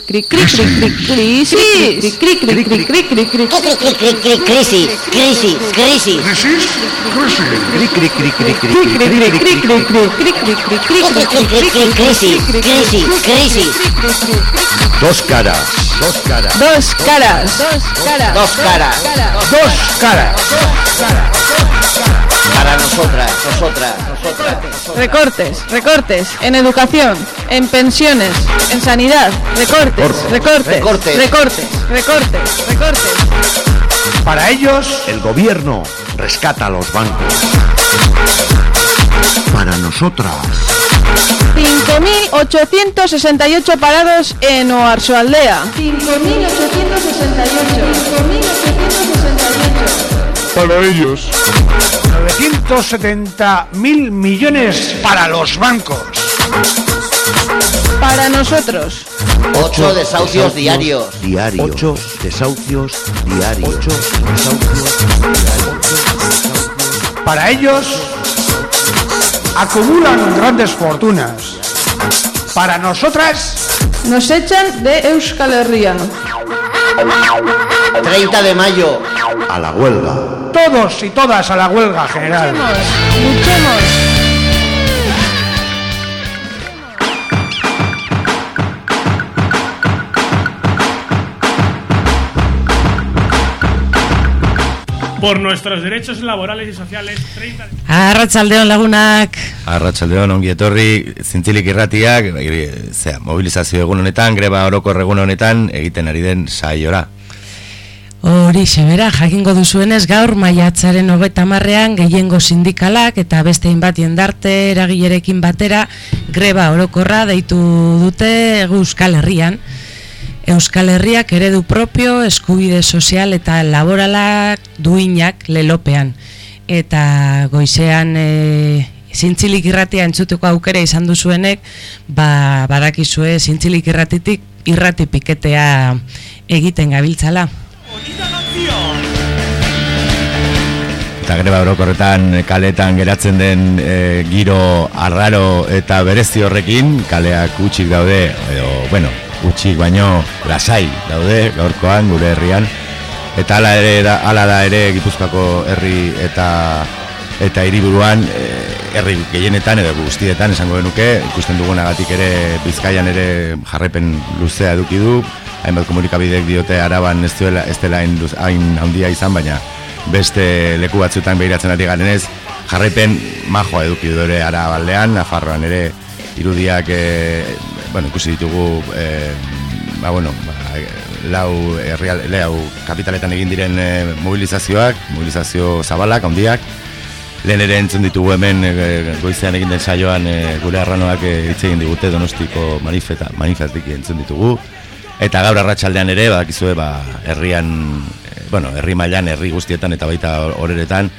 Crisis, crisis, crisis. Crisis, crisis, crisis. Dos caras, dos caras, Dos caras. Dos caras. Dos caras. dos caras. Para nosotras, nosotras, nosotras. nosotras. Recortes, recortes en educación, en pensiones, en sanidad, recortes, recortes, Recortes. recortes, recortes, recortes. Para ellos, el gobierno rescata a los bancos. Para nosotras, 5.868 parados en Oarsoaldea. 5.868. 5.868. Para ellos. 970 mil millones para los bancos. Para nosotros. Ocho desahucios diarios. diarios. Ocho desahucios diarios. Ocho desahucios Para ellos acumulan grandes fortunas. Para nosotras, Nos echan de Euskal Herria. 30 de mayo. a la huelga. todos y todas a la huelga general. Luchemos, luchemos. Por nuestros derechos laborales y sociales, 30 de... Arratsaldeon lagunak. Arratsaldeon ongi etorri zintzilik irratiak, e, zera, mobilizazio egun honetan, greba orokor egun honetan egiten ari den saiora. Hori sebera, jakingo duzuenez gaur maiatzaren hogeta marrean gehiengo sindikalak eta beste hainbat jendarte eragilerekin batera greba orokorra deitu dute Euskal Herrian. Euskal Herriak eredu propio, eskubide sozial eta laboralak duinak lelopean. Eta goizean e, zintzilik irratia entzuteko aukera izan duzuenek, ba, badakizue zintzilik irratitik irrati piketea egiten gabiltzala. Eta greba orokorretan kaletan geratzen den e, giro arraro eta berezi horrekin, kaleak utxik daude, edo, bueno, utxik baino lasai daude gaurkoan gure herrian. Eta hala ere da, hala da ere Gipuzkoako herri eta eta hiriburuan e, herri gehienetan edo guztietan esango genuke ikusten dugunagatik ere Bizkaian ere jarraipen luzea eduki du hainbat komunikabidek diote araban ez duela ez dela hain handia izan baina beste leku batzuetan behiratzen ari garenez jarraipen majoa eduki du ere arabaldean Nafarroan ere irudiak e, bueno, ikusi ditugu e, ba, bueno, ba, lau herrial, lau kapitaletan egin diren e, mobilizazioak, mobilizazio zabalak, handiak, lehen ere entzun ditugu hemen e, goizean egin den saioan e, gure arranoak e, hitz egin digute donostiko manifesta, manifestik entzun ditugu, eta gaur arratsaldean ere, badakizue, ba, herrian, e, bueno, herri mailan, herri guztietan eta baita horeretan,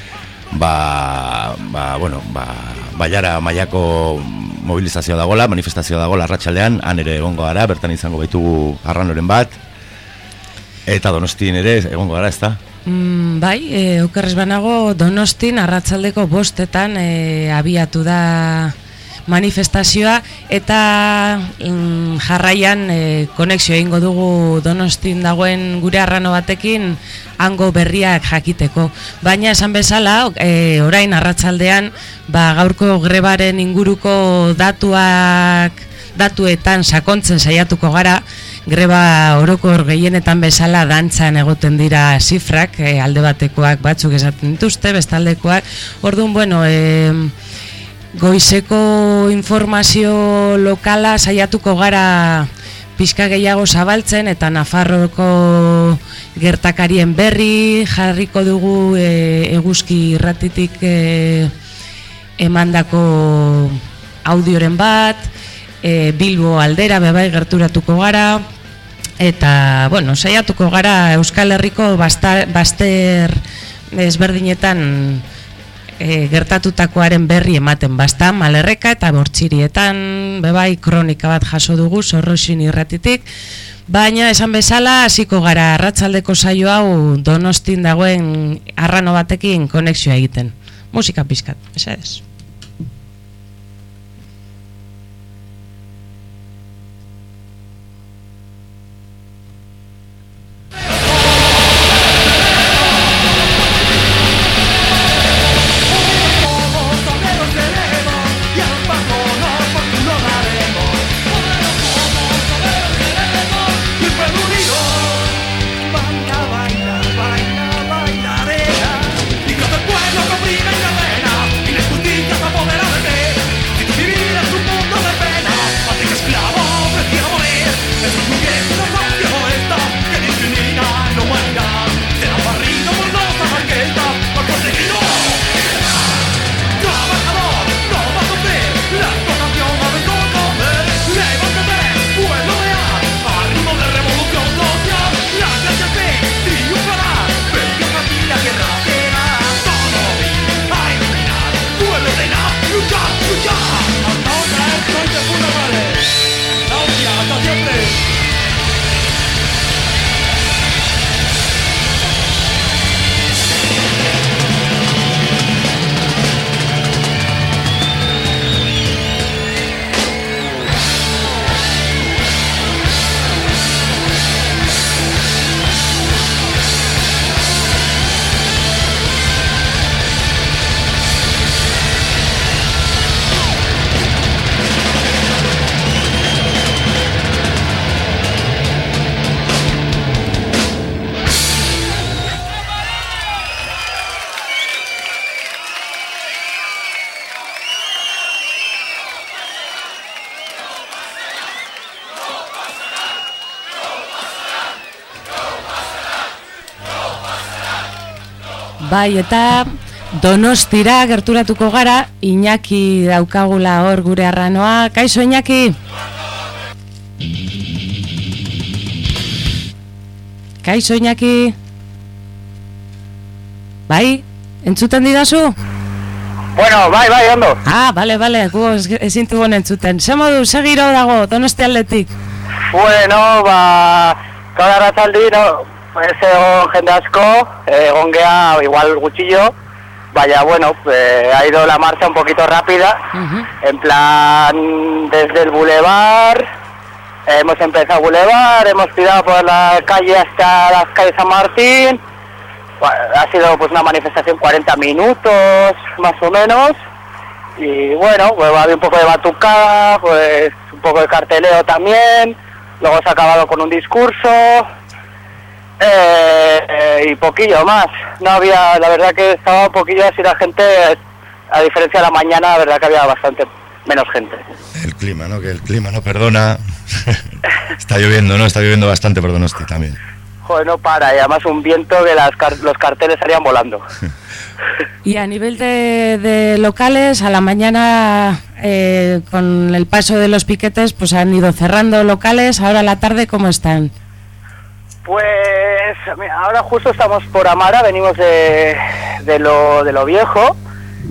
ba, ba, bueno, ba, baiara mailako mobilizazioa dagola, manifestazioa dagola arratsaldean, han ere egongo gara, bertan izango baitugu arranoren bat, eta donostin ere egongo gara, ezta? Mm, bai, e, okerrez banago Donostin arratsaldeko bostetan e, abiatu da manifestazioa eta mm, jarraian e, konexio egingo dugu Donostin dagoen gure arrano batekin hango berriak jakiteko. Baina esan bezala, e, orain arratsaldean ba, gaurko grebaren inguruko datuak datuetan sakontzen saiatuko gara, greba orokor gehienetan bezala dantzan egoten dira zifrak, e, alde batekoak batzuk esaten dituzte, bestaldekoak. Orduan, bueno, e, goizeko informazio lokala saiatuko gara pixka gehiago zabaltzen eta Nafarroko gertakarien berri jarriko dugu e, eguzki irratitik e, emandako audioren bat, e, Bilbo aldera bebai gerturatuko gara, eta, bueno, saiatuko gara Euskal Herriko basta, baster ezberdinetan e, gertatutakoaren berri ematen basta, malerreka eta bortxirietan, bebai kronika bat jaso dugu, zorroxin irratitik, Baina esan bezala hasiko gara arratsaldeko saio hau Donostin dagoen arrano batekin konexioa egiten. Musika pizkat, mesedez. Bai, eta Donostira gerturatuko gara, Iñaki daukagula hor gure arranoa. Kaixo Iñaki? Kaixo Iñaki? Bai, entzuten didazu? Bueno, bai, bai, ondo. Ah, bale, bale, gu ez- ezin dugun entzuten. Ze modu, segiro dago, Donosti aldetik? Bueno, ba, gaur arratzaldi, no, ez egon jende asko, egon gea igual gutxillo, vaya, bueno, eh, ha ido la marcha un poquito rápida, en plan, desde el bulevar, hemos empezado bulevar, hemos tirado por la calle hasta las calles San Martín, ha sido pues una manifestación 40 minutos, más o menos, y bueno, pues había un poco de batucada, pues un poco de carteleo también, luego se ha acabado con un discurso eh, eh, y poquillo más. No había, la verdad que estaba un poquillo así la gente, a diferencia de la mañana, la verdad que había bastante menos gente. El clima, ¿no? Que el clima no perdona. Está lloviendo, ¿no? Está lloviendo bastante por Donosti también. Joder, no para, y además un viento que las car- los carteles salían volando. Y a nivel de, de locales, a la mañana, eh, con el paso de los piquetes, pues han ido cerrando locales. Ahora a la tarde, ¿cómo están? Pues ahora justo estamos por Amara, venimos de, de, lo, de lo viejo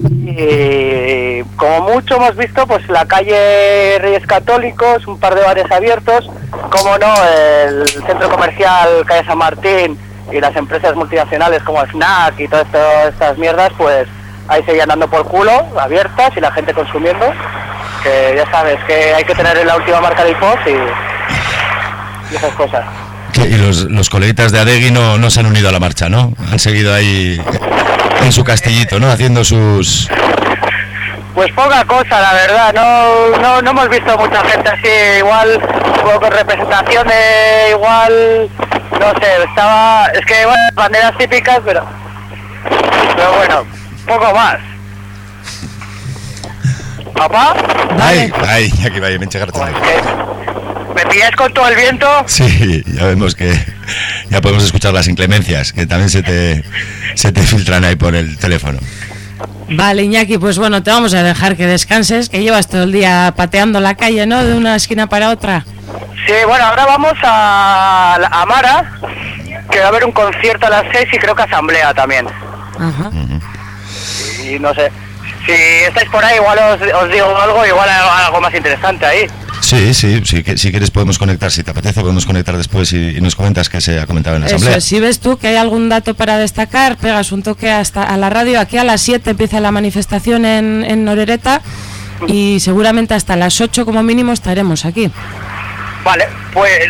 y como mucho hemos visto pues la calle Reyes Católicos, un par de bares abiertos, como no, el centro comercial Calle San Martín y las empresas multinacionales como Snack y todas estas mierdas pues ahí seguían dando por culo, abiertas y la gente consumiendo, que ya sabes que hay que tener la última marca de IPOS y, y esas cosas. Y los, los coleguitas de Adegui no, no se han unido a la marcha, ¿no? Han seguido ahí en su castillito, ¿no? Haciendo sus... Pues poca cosa, la verdad, no, no, no hemos visto mucha gente así, igual, con representación de igual, no sé, estaba, es que bueno, banderas típicas, pero, pero bueno, poco más. ¿Papá? ¡Ay! ¡Ay! Aquí vaya, me enche Pues ¿Me pillas con todo el viento? Sí, ya vemos que ya podemos escuchar las inclemencias, que también se te, se te filtran ahí por el teléfono. Vale, Iñaki, pues bueno, te vamos a dejar que descanses, que llevas todo el día pateando la calle, ¿no? De una esquina para otra. Sí, bueno, ahora vamos a, a Mara, que va a haber un concierto a las seis y creo que asamblea también. Ajá. Y no sé, si estáis por ahí igual os, os digo algo, igual hay algo más interesante ahí. Sí, sí, sí, que, si quieres podemos conectar, si te apetece podemos conectar después y, y nos comentas qué se ha comentado en la Eso, asamblea. si ves tú que hay algún dato para destacar, pegas un toque hasta a la radio. Aquí a las 7 empieza la manifestación en, en Norereta y seguramente hasta las 8 como mínimo estaremos aquí. Vale, pues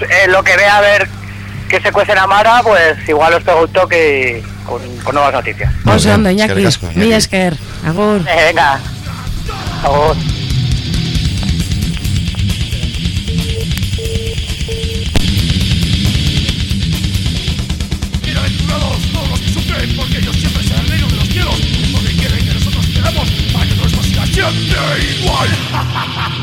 eh, lo que vea a ver que se cuece en Amara, pues igual os pego un toque y con, nuevas noticias. Pues ondo, Iñaki, mi esker, agur. Eh, venga, agur. Porque yo siempre seré el de los cielos Porque quieren que nosotros queramos Para que nos igual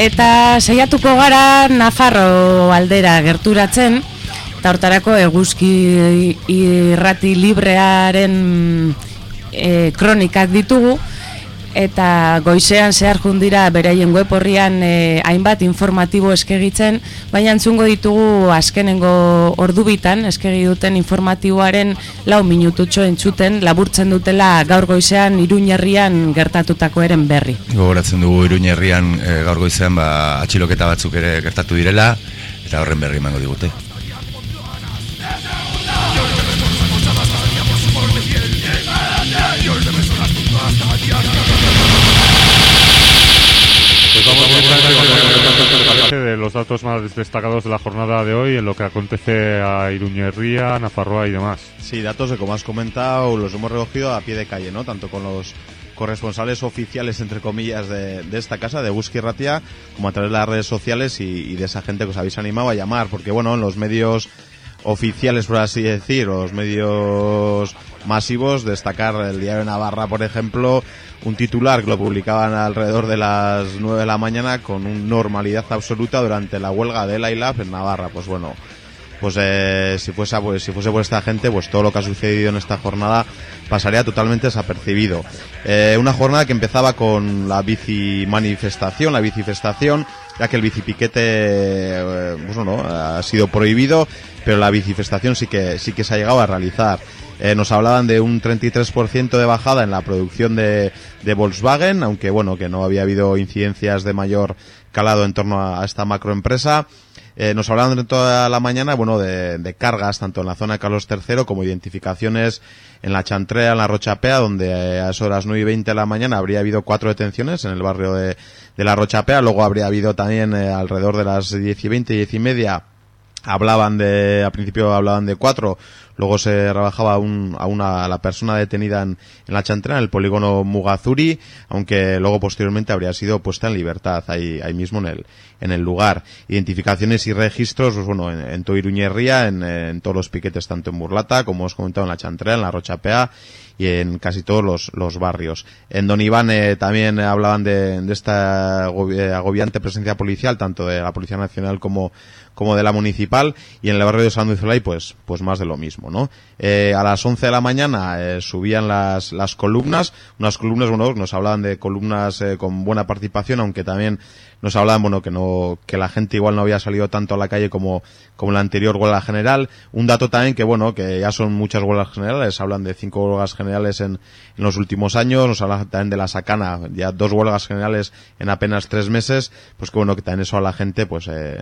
Eta saiatuko gara Nafarro aldera gerturatzen, eta hortarako eguzki irrati librearen e, kronikak ditugu, eta goizean zehar jundira beraien web horrian e, hainbat informatibo eskegitzen, baina entzungo ditugu azkenengo ordubitan eskegi duten informatiboaren lau minututxo entzuten laburtzen dutela gaur goizean iruñerrian gertatutako eren berri. Gogoratzen dugu Iruñerrian e, gaur goizean ba, atxiloketa batzuk ere gertatu direla eta horren berri emango digute. Datos más destacados de la jornada de hoy en lo que acontece a Iruñería, Nafarroa y demás. Sí, datos de como has comentado los hemos recogido a pie de calle, ¿no? Tanto con los corresponsales oficiales, entre comillas, de, de esta casa, de Busqui Ratia, como a través de las redes sociales y, de esa gente que os habéis animado a llamar, porque bueno, en los medios oficiales, por así decir, los medios masivos, destacar el diario Navarra, por ejemplo, un titular que lo publicaban alrededor de las 9 de la mañana con una normalidad absoluta durante la huelga de la ILAF en Navarra. Pues bueno, pues eh, si fuese pues si fuese por esta gente pues todo lo que ha sucedido en esta jornada pasaría totalmente desapercibido. Eh, una jornada que empezaba con la bici manifestación la bicifestación ya que el bicipiquete eh, pues no, ha sido prohibido pero la bicifestación sí que sí que se ha llegado a realizar Eh, nos hablaban de un 33% de bajada en la producción de, de Volkswagen, aunque bueno, que no había habido incidencias de mayor calado en torno a, a esta macroempresa. Eh, nos hablaban de toda la mañana, bueno, de, de cargas, tanto en la zona de Carlos III como identificaciones en la Chantrea, en la Rochapea, donde eh, a de las 9 y 20 de la mañana habría habido cuatro detenciones en el barrio de, de la Rochapea. Luego habría habido también eh, alrededor de las 10 y 20, 10 y media hablaban de, al principio hablaban de cuatro, luego se rebajaba a, un, a una, a la persona detenida en, en la chantera, en el polígono Mugazuri, aunque luego posteriormente habría sido puesta en libertad ahí, ahí mismo en el, en el lugar. Identificaciones y registros, pues bueno, en, en Toiruñerría, en, en todos los piquetes, tanto en Burlata, como os comentado en la chantera, en la Rochapea, y en casi todos los, los barrios. En Don Iván eh, también hablaban de, de esta eh, agobiante presencia policial, tanto de la Policía Nacional como, como de la municipal, y en el barrio de San Luis Olay, pues, pues más de lo mismo, ¿no? Eh, a las 11 de la mañana eh, subían las, las columnas, unas columnas, bueno, nos hablaban de columnas eh, con buena participación, aunque también nos hablaban, bueno, que no, que la gente igual no había salido tanto a la calle como, como la anterior huelga general. Un dato también que, bueno, que ya son muchas huelgas generales, hablan de cinco huelgas generales en, en los últimos años, nos hablan también de la Sacana, ya dos huelgas generales en apenas tres meses, pues que bueno, que también eso a la gente, pues, eh,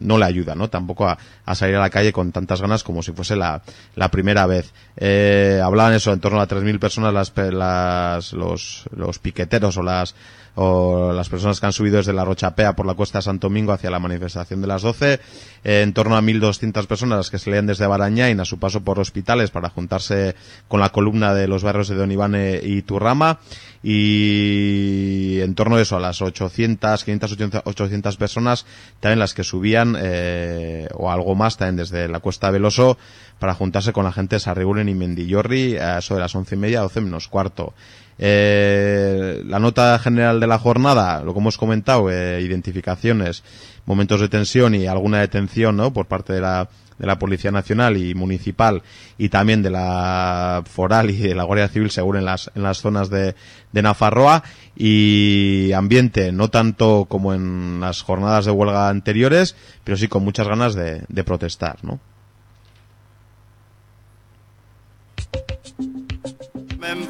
no le ayuda, ¿no? Tampoco a, a salir a la calle con tantas ganas como si fuese la, la primera vez. Eh, hablaban eso, en torno a 3.000 personas las, las, los, los piqueteros o las, o las personas que han subido desde la Rochapea por la cuesta de Santo Domingo hacia la manifestación de las 12, eh, en torno a 1.200 personas que se leían desde Barañain a su paso por hospitales para juntarse con la columna de los barrios de Don Ivane y Turrama, y en torno a eso, a las 800, 500, 800, 800 personas, también las que subían, eh, o algo más, también desde la cuesta Veloso, para juntarse con la gente de Sarriguren y Mendillorri, a eso las once y media, doce menos cuarto. Eh, la nota general de la jornada, lo que hemos comentado, eh, identificaciones, momentos de tensión y alguna detención, ¿no? Por parte de la, de la Policía Nacional y Municipal y también de la Foral y de la Guardia Civil, seguro en las, en las zonas de, de Nafarroa y ambiente no tanto como en las jornadas de huelga anteriores, pero sí con muchas ganas de, de protestar, ¿no?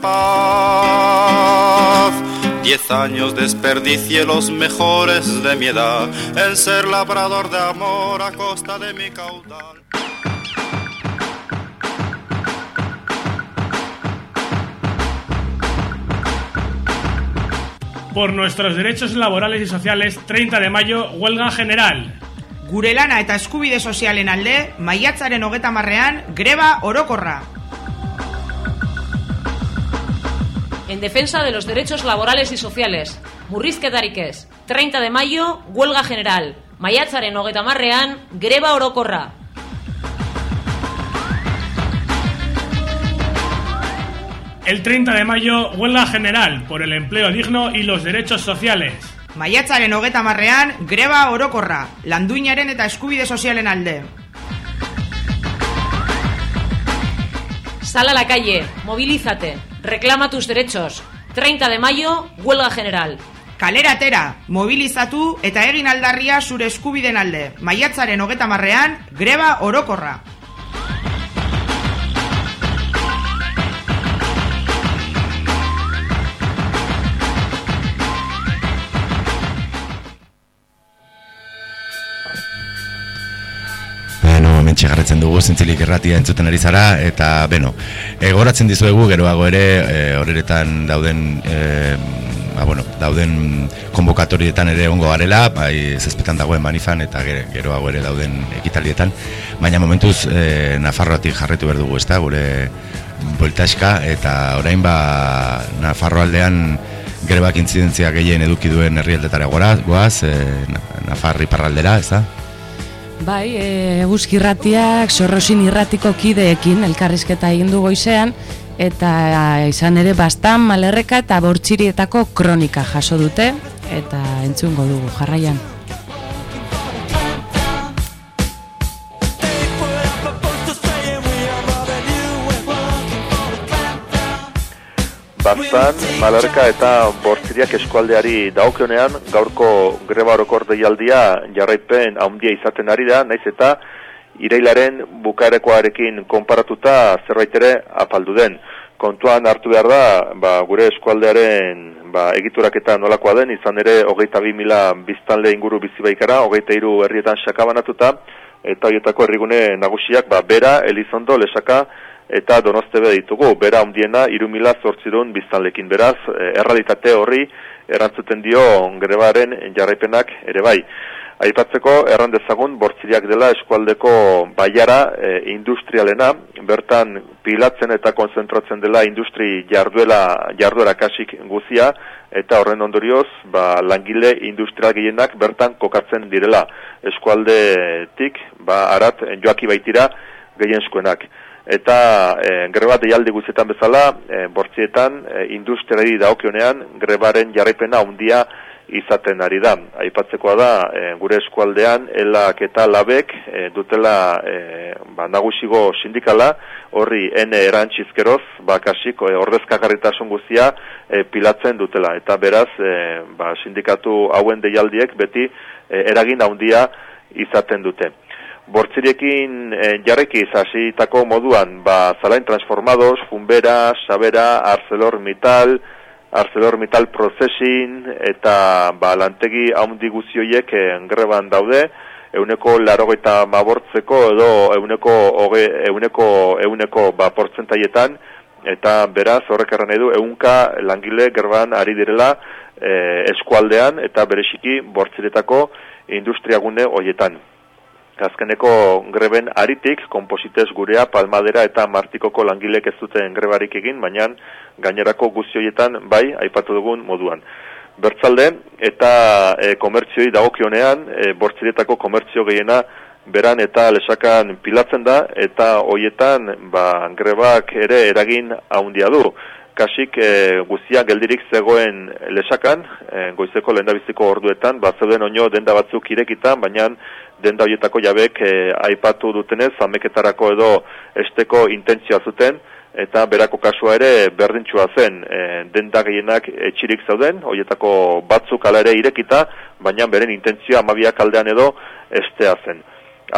Paz. Diez años desperdicié los mejores de mi edad en ser labrador de amor a costa de mi caudal. Por nuestros derechos laborales y sociales, 30 de mayo, huelga general. Gure lana eta eskubide sozialen alde, maiatzaren hogeta marrean, greba orokorra. En defensa de los derechos laborales y sociales. Murrizketarik ez. 30 de mayo, huelga general. Maiatzaren hogeta marrean, greba orokorra. El 30 de mayo, huelga general por el empleo digno y los derechos sociales. Maiatzaren hogeta marrean, greba orokorra. Landuinaren eta eskubide sozialen alde. Sal a la calle, movilízate, reclama tus derechos. 30 de mayo, huelga general. Kalera atera, mobilizatu eta egin aldarria zure eskubiden alde. Maiatzaren hogeta marrean, greba orokorra. Garretzen dugu zintzilik erratia entzuten ari zara, eta, beno, egoratzen dizuegu geroago ere, e, horeretan dauden e, ba, bueno, dauden konbokatorietan ere ongo garela, bai zezpetan dagoen manifan eta gero, geroago ere dauden ekitaldietan, baina momentuz e, Nafarroatik jarretu behar dugu, ezta, gure bueltaska, eta orain ba Nafarroaldean grebak intzidentzia gehien eduki duen herrialdetara goaz, e, Nafarri parraldera, ez da? Bai, e, irratiak, sorrosin irratiko kideekin elkarrizketa egin du goizean, eta izan ere bastan, malerreka eta bortxirietako kronika jaso dute, eta entzungo dugu jarraian. Bastan, Malarka eta Bortziriak eskualdeari daukionean gaurko greba orokor deialdia jarraipen handia izaten ari da, naiz eta irailaren bukarekoarekin konparatuta zerbait ere apaldu den. Kontuan hartu behar da, ba, gure eskualdearen ba, egiturak eta nolakoa den, izan ere hogeita bi mila biztanle inguru bizi baikara, hogeita iru herrietan sakabanatuta, eta horietako herrigune nagusiak, ba, bera, Elizondo, Lesaka, eta donostebe ditugu, bera ondiena irumila zortzirun biztanlekin. Beraz, e, errealitate horri erantzuten dio grebaren jarraipenak ere bai. Aipatzeko erran dezagun bortziriak dela eskualdeko baiara e, industrialena, bertan pilatzen eta konzentratzen dela industri jarduela, jarduera kasik guzia, eta horren ondorioz, ba, langile industrial gehienak bertan kokatzen direla. Eskualdetik, ba, arat joaki baitira gehienskuenak eta e, greba deialdi guztietan bezala, e, bortzietan, e, industriari daokionean, grebaren jarraipena handia izaten ari da. Aipatzekoa da, e, gure eskualdean, elak eta labek e, dutela e, ba, nagusigo sindikala, horri ene erantxizkeroz, bakasik, e, ordezkagarritasun guztia e, pilatzen dutela. Eta beraz, e, ba, sindikatu hauen deialdiek beti e, eragin handia izaten dute bortzirekin e, jarreki zasitako moduan, ba, zalain transformados, Fumbera, Sabera, Arcelor Mital, Arcelor Mital Processing, eta ba, lantegi haundi guzioiek engreban daude, euneko larogeita mabortzeko edo euneko, oge, euneko, euneko ba, portzentaietan, eta beraz horrek erran edu, eunka langile gerban ari direla e, eskualdean eta beresiki bortziretako industriagune hoietan azkeneko greben aritik, kompositez gurea, palmadera eta martikoko langilek ez duten grebarik egin, baina gainerako guzioietan bai, aipatu dugun moduan. Bertzalde, eta e, komertzioi dagokionean, e, bortziretako komertzio gehiena beran eta lesakan pilatzen da, eta hoietan ba, grebak ere eragin haundia du. Kasik e, guzia geldirik zegoen lesakan, e, goizeko lehendabiziko orduetan, bat zeuden oino denda batzuk irekitan, baina denda horietako jabek e, aipatu dutenez, zameketarako edo esteko intentzioa zuten, eta berako kasua ere berdintxua zen, e, denda gehienak etxirik zauden, horietako batzuk ala ere irekita, baina beren intentzioa amabiak aldean edo estea zen.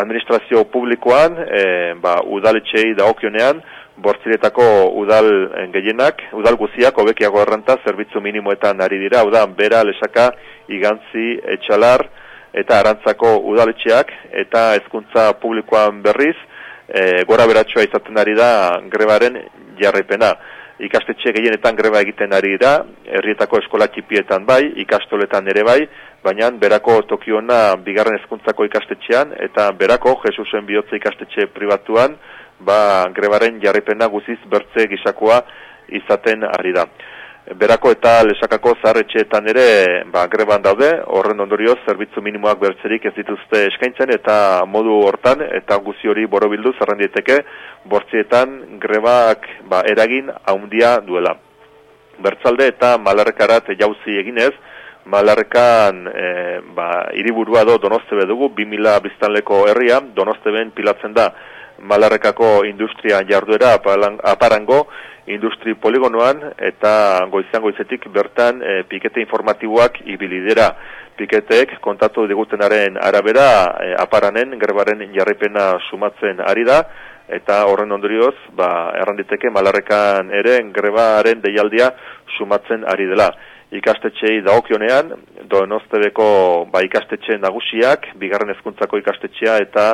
Administrazio publikoan, e, ba, udaletxei daokionean, bortziretako udal gehienak, udal guziak, hobekiago erranta, zerbitzu minimoetan ari dira, hau da, bera, lesaka, igantzi, etxalar, eta arantzako udaletxeak eta hezkuntza publikoan berriz e, gora beratxoa izaten ari da grebaren jarraipena. Ikastetxe gehienetan greba egiten ari da, herrietako eskola txipietan bai, ikastoletan ere bai, baina berako tokiona bigarren hezkuntzako ikastetxean eta berako Jesusen bihotze ikastetxe pribatuan ba, grebaren jarraipena guziz bertze gisakoa izaten ari da. Berako eta lesakako zaharretxeetan ere ba, greban daude, horren ondorioz zerbitzu minimoak bertzerik ez dituzte eskaintzen eta modu hortan eta guzi hori borobildu zerren dieteke bortzietan grebak ba, eragin haundia duela. Bertzalde eta malarrekarat jauzi eginez, malarrekan e, ba, iriburua do donostebe dugu, 2000 biztanleko herria, donosteben pilatzen da malarrekako industria jarduera aparango, industri poligonoan eta goizan goizetik bertan e, pikete informatiboak ibilidera. Piketeek kontatu digutenaren arabera e, aparanen gerbaren jarripena sumatzen ari da eta horren ondorioz ba, erranditeke malarrekan ere grebaren deialdia sumatzen ari dela. Ikastetxeei dagokionean, Donostebeko ba, ikastetxe nagusiak, bigarren hezkuntzako ikastetxea eta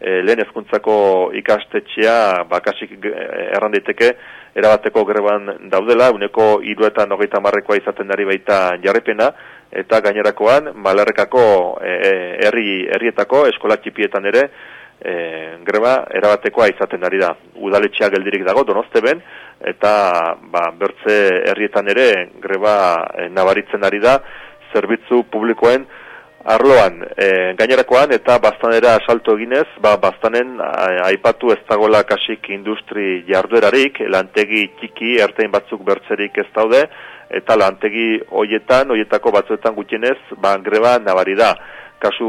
e, lehen hezkuntzako ikastetxea bakasik erran daiteke erabateko greban daudela, uneko iruetan hogeita marrekoa izaten dari baita jarrepena, eta gainerakoan malarrekako herri herrietako eskola txipietan ere e, greba erabatekoa izaten ari da. Udaletxea geldirik dago Donosteben eta ba, bertze herrietan ere greba e, nabaritzen ari da zerbitzu publikoen arloan e, gainerakoan eta bastanera asalto eginez, ba, bastanen aipatu ez dagoela kasik industri jarduerarik, lantegi txiki ertein batzuk bertzerik ez daude, eta lantegi hoietan, hoietako batzuetan gutienez, ba, greba nabari da. Kasu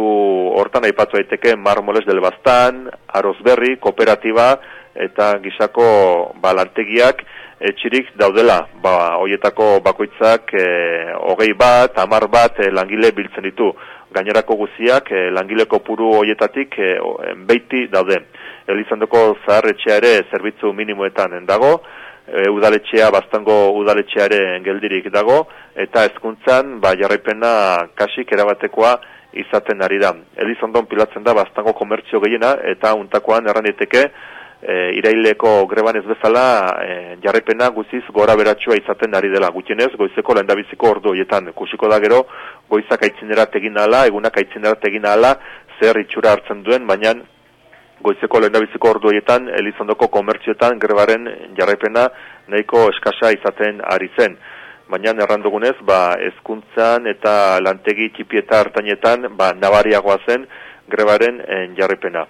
hortan aipatu daiteke Marmoles del Bastan, Arozberri, Kooperatiba, eta gizako ba, lantegiak etxirik daudela. Ba, hoietako bakoitzak e, hogei bat, amar bat e, langile biltzen ditu gainerako guziak e, langileko puru hoietatik e, beiti daude. Elizandoko zaharretxea ere zerbitzu minimoetan dago, e, udaletxea, bastango udaletxea ere geldirik dago, eta hezkuntzan ba, jarraipena kasik erabatekoa izaten ari da. Elizondon pilatzen da bastango komertzio gehiena, eta untakoan erran diteke, e, iraileko greban ez bezala e, jarrepena guziz gora beratxua izaten ari dela. Gutienez, goizeko lehendabiziko ordu hoietan, kusiko da gero, goizak aitzinera tegin ala, egunak aitzinera tegin ala, zer itxura hartzen duen, baina goizeko lehendabiziko ordu hoietan, Elizondoko komertzioetan grebaren jarraipena nahiko eskasa izaten ari zen. Baina errandugunez, ba, ezkuntzan eta lantegi txipieta hartainetan, ba, nabariagoa zen grebaren en, jarripena.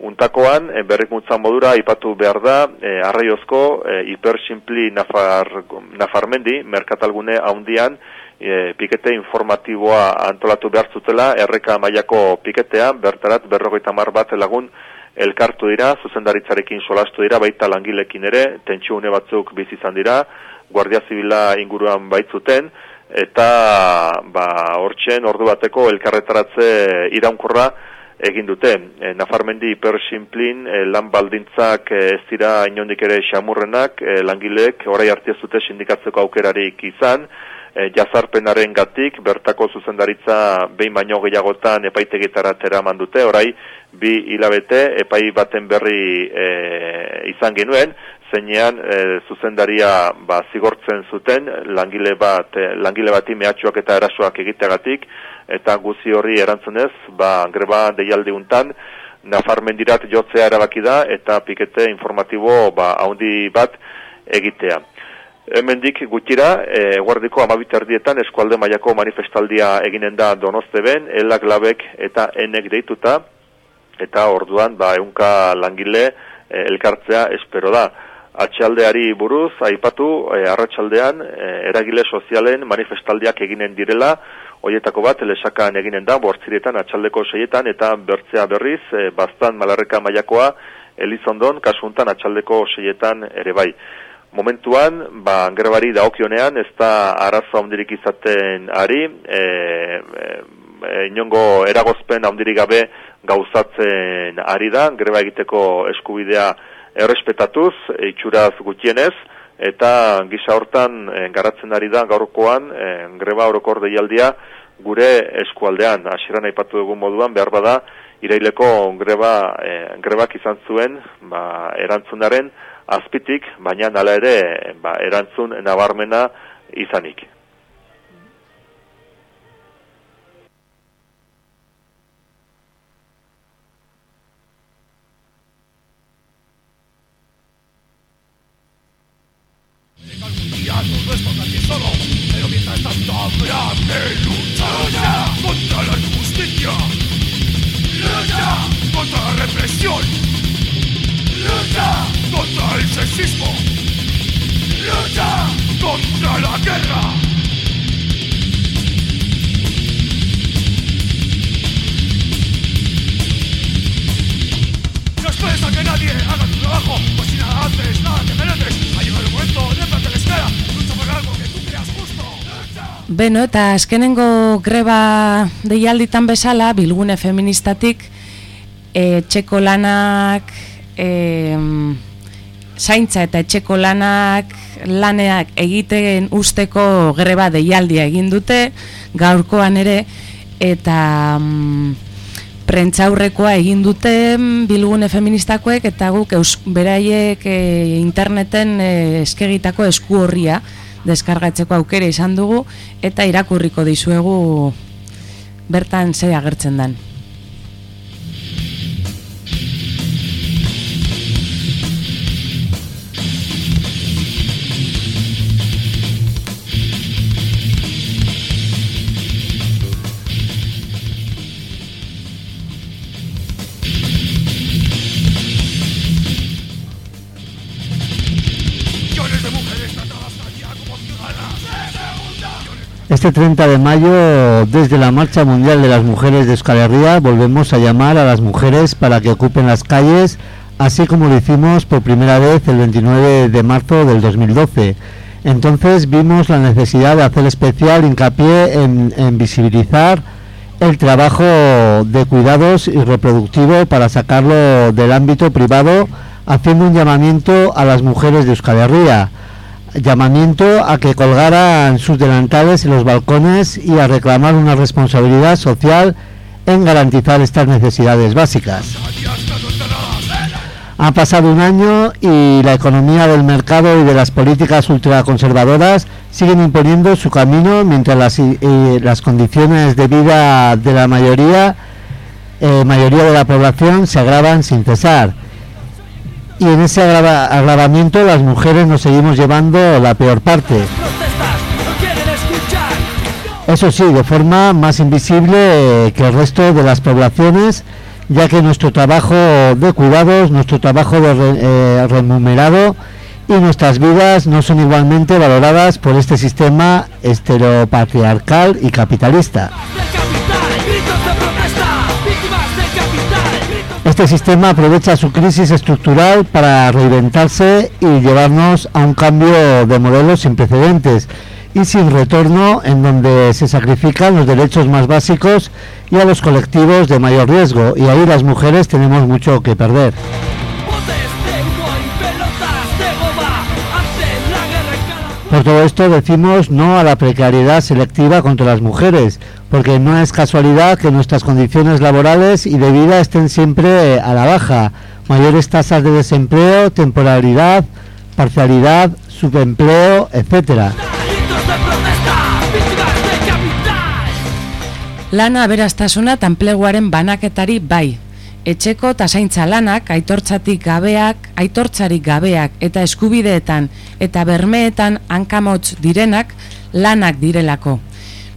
Untakoan, e, berrikuntza modura, ipatu behar da, e, arraiozko, e, hipersimpli nafar, nafarmendi, merkatalgune haundian, e, pikete informatiboa antolatu behar zutela, erreka mailako piketea, bertarat berrogeita mar bat lagun elkartu dira, zuzendaritzarekin solastu dira, baita langilekin ere, tentsiune batzuk bizi izan dira, Guardia Zibila inguruan baitzuten, eta ba, hortxen ordu bateko elkarretaratze iraunkorra egin dute. E, Nafarmendi hipersimplin e, lan baldintzak e, ez dira inondik ere xamurrenak, e, langileek orai hartia zute sindikatzeko aukerarik izan, e, jazarpenaren gatik, bertako zuzendaritza behin baino gehiagotan epaitegitara teraman dute, orai bi hilabete epai baten berri e, izan genuen, zeinean e, zuzendaria ba, zigortzen zuten langile bat e, langile bati mehatxuak eta erasoak egiteagatik eta guzi horri erantzunez ba greba deialdi untan Nafarmendirat jotzea erabaki da eta pikete informatibo ba haundi bat egitea. Hemendik gutxira, e, guardiko amabiterdietan eskualde mailako manifestaldia eginen da Donosteben, elak labek eta enek deituta, eta orduan ba ehunka langile e, elkartzea espero da. Atxaldeari buruz, aipatu, e, arratsaldean e, eragile sozialen manifestaldiak eginen direla, hoietako bat, lesakan eginen da, bortzirietan, atxaldeko seietan, eta bertzea berriz, e, bastan malarreka mailakoa, Elizondon, kasuntan atxaldeko seietan ere bai. Momentuan, ba, grebari daokionean, ez da arazo handirik izaten ari, e, e, inongo eragozpen handirik gabe gauzatzen ari da, greba egiteko eskubidea errespetatuz, itxuraz gutienez, eta gisa hortan e, garatzen ari da gaurkoan e, greba orokor deialdia gure eskualdean. Hasieran aipatu dugun moduan, behar bada, iraileko greba, e, grebak izan zuen ba, erantzunaren azpitik, baina nala ere ba, erantzun nabarmena izanik. Pues si nada haces, nada te mereces. El momento de Beno, eta azkenengo greba deialditan bezala, bilgune feministatik, e, txeko lanak e, zaintza eta etxeko lanak laneak egiten usteko greba deialdia egin dute gaurkoan ere eta mm, prentzaurrekoa egin dute bilgune feministakoek eta guk eus, beraiek e, interneten e, eskegitako esku horria deskargatzeko aukera izan dugu eta irakurriko dizuegu bertan ze agertzen dan. Este 30 de mayo, desde la Marcha Mundial de las Mujeres de Euskal Herria, volvemos a llamar a las mujeres para que ocupen las calles, así como lo hicimos por primera vez el 29 de marzo del 2012. Entonces vimos la necesidad de hacer especial hincapié en, visibilizar el trabajo de cuidados y reproductivo para sacarlo del ámbito privado, haciendo un llamamiento a las mujeres de Euskal Herria llamamiento a que colgaran sus delantales en los balcones y a reclamar una responsabilidad social en garantizar estas necesidades básicas. Ha pasado un año y la economía del mercado y de las políticas ultraconservadoras siguen imponiendo su camino mientras las, eh, las condiciones de vida de la mayoría, eh, mayoría de la población se agravan sin cesar y en ese agrava- agravamiento las mujeres nos seguimos llevando la peor parte. Eso sí, de forma más invisible eh, que el resto de las poblaciones, ya que nuestro trabajo de cuidados, nuestro trabajo de eh, remunerado y nuestras vidas no son igualmente valoradas por este sistema estereopatriarcal y capitalista. Este sistema aprovecha su crisis estructural para reinventarse y llevarnos a un cambio de modelo sin precedentes y sin retorno en donde se sacrifican los derechos más básicos y a los colectivos de mayor riesgo y ahí las mujeres tenemos mucho que perder. Por todo esto decimos no a la precariedad selectiva contra las mujeres, porque no es casualidad que nuestras condiciones laborales y de vida estén siempre a la baja. Mayores tasas de desempleo, temporalidad, parcialidad, subempleo, etcétera. Lana aberastasuna eta enpleguaren banaketari bai. Etxeko eta zaintza lanak aitortzatik gabeak, aitortzarik gabeak eta eskubideetan eta bermeetan hankamotz direnak lanak direlako.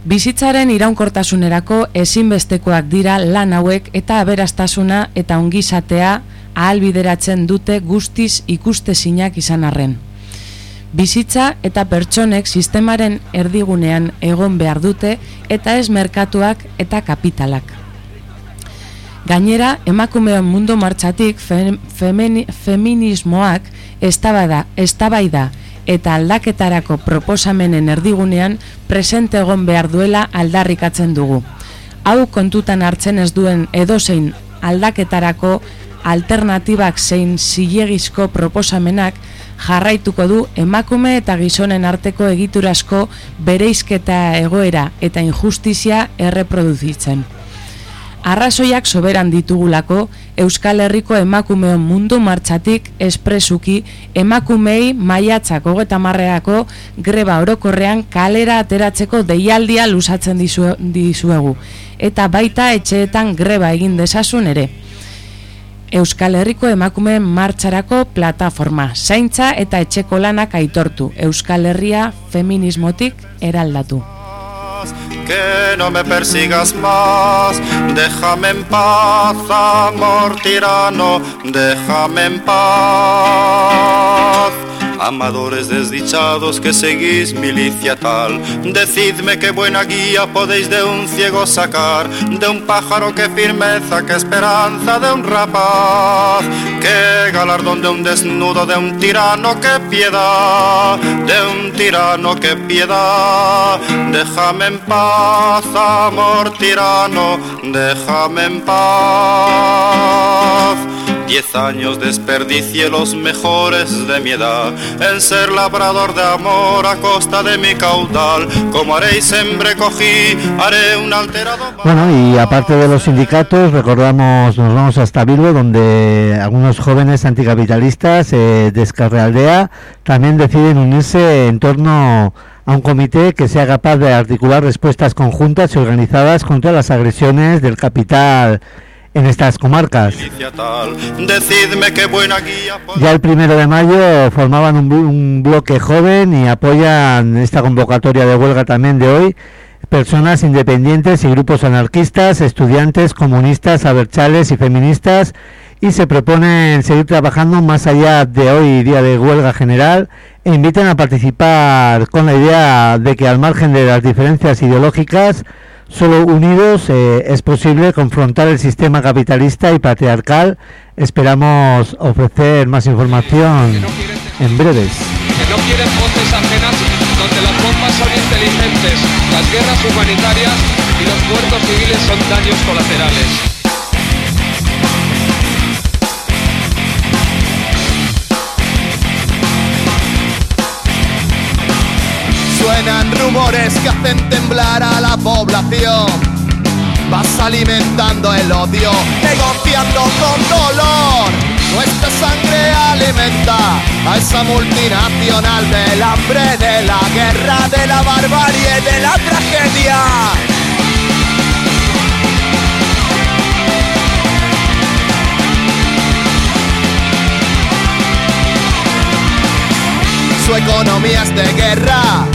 Bizitzaren iraunkortasunerako ezinbestekoak dira lan hauek eta aberastasuna eta ongizatea ahalbideratzen dute guztiz ikustezinak izan arren. Bizitza eta pertsonek sistemaren erdigunean egon behar dute eta ez merkatuak eta kapitalak. Gainera, emakumeon mundu martxatik fe, femeni, feminismoak eztabada, eztabaida eta aldaketarako proposamenen erdigunean presente egon behar duela aldarrikatzen dugu. Hau kontutan hartzen ez duen edozein aldaketarako alternatibak zein zilegizko proposamenak jarraituko du emakume eta gizonen arteko egiturazko bereizketa egoera eta injustizia erreproduzitzen. Arrazoiak soberan ditugulako Euskal Herriko emakumeon mundu martxatik espresuki emakumei maiatzak hogeta marreako greba orokorrean kalera ateratzeko deialdia lusatzen dizue- dizuegu eta baita etxeetan greba egin dezasun ere. Euskal Herriko emakumeen martxarako plataforma, zaintza eta etxeko lanak aitortu, Euskal Herria feminismotik eraldatu. Que no me persigas más, déjame en paz, amor tirano, déjame en paz. Amadores desdichados que seguís milicia tal, decidme qué buena guía podéis de un ciego sacar, de un pájaro que firmeza, que esperanza de un rapaz, que galardón de un desnudo, de un tirano que piedad, de un tirano que piedad, déjame en paz, amor tirano, déjame en paz. Diez años desperdicié los mejores de mi edad en ser labrador de amor a costa de mi caudal. Como haréis siempre cogí, haré un alterado. Bueno, y aparte de los sindicatos, recordamos, nos vamos hasta Bilbo, donde algunos jóvenes anticapitalistas eh, de Escarrealdea también deciden unirse en torno a un comité que sea capaz de articular respuestas conjuntas y organizadas contra las agresiones del capital en estas comarcas. Ya el primero de mayo formaban un, blo- un bloque joven y apoyan esta convocatoria de huelga también de hoy personas independientes y grupos anarquistas, estudiantes, comunistas, abertzales y feministas y se proponen seguir trabajando más allá de hoy día de huelga general e invitan a participar con la idea de que al margen de las diferencias ideológicas Solo unidos eh, es posible confrontar el sistema capitalista y patriarcal. Esperamos ofrecer más información en breves. que no quieren voces ajenas, donde las bombas son inteligentes, las guerras humanitarias y los muertos civiles son daños colaterales. Suenan rumores que hacen temblar a la población. Vas alimentando el odio, negociando con dolor. Nuestra sangre alimenta a esa multinacional del hambre, de la guerra, de la barbarie, de la tragedia. Su economía es de guerra,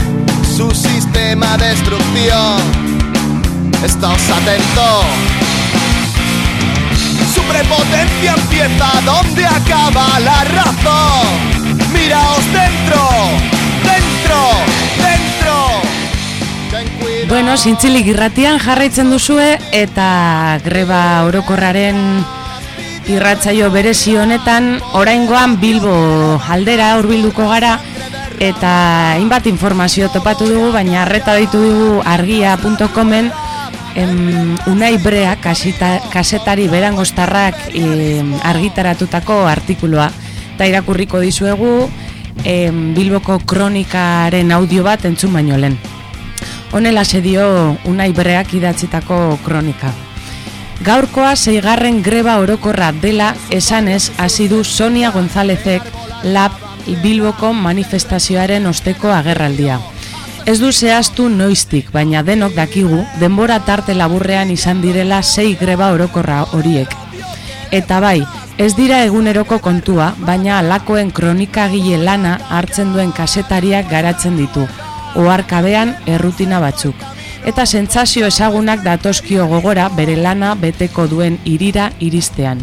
su sistema de destrucción. Estáos atentos. Su prepotencia empieza donde acaba la razón. Miraos dentro, dentro, dentro. Bueno, zintzilik irratian jarraitzen duzue eta greba orokorraren irratzaio berezi honetan oraingoan Bilbo aldera hurbilduko gara eta hainbat informazio topatu dugu, baina arreta ditu dugu argia.comen em, Unai Brea kasita, kasetari berangostarrak em, argitaratutako artikuloa eta irakurriko dizuegu em, Bilboko kronikaren audio bat entzun baino lehen. Honela se dio Unai Break idatzitako kronika. Gaurkoa zeigarren greba orokorra dela esanez hasi du Sonia Gonzálezek lab Bilboko manifestazioaren osteko agerraldia. Ez du zehaztu noiztik, baina denok dakigu denbora tarte laburrean izan direla sei greba orokorra horiek. Eta bai, ez dira eguneroko kontua, baina alakoen kronikagile lana hartzen duen kasetariak garatzen ditu, oharkabean errutina batzuk. Eta sentsazio ezagunak datozkio gogora bere lana beteko duen irira iristean.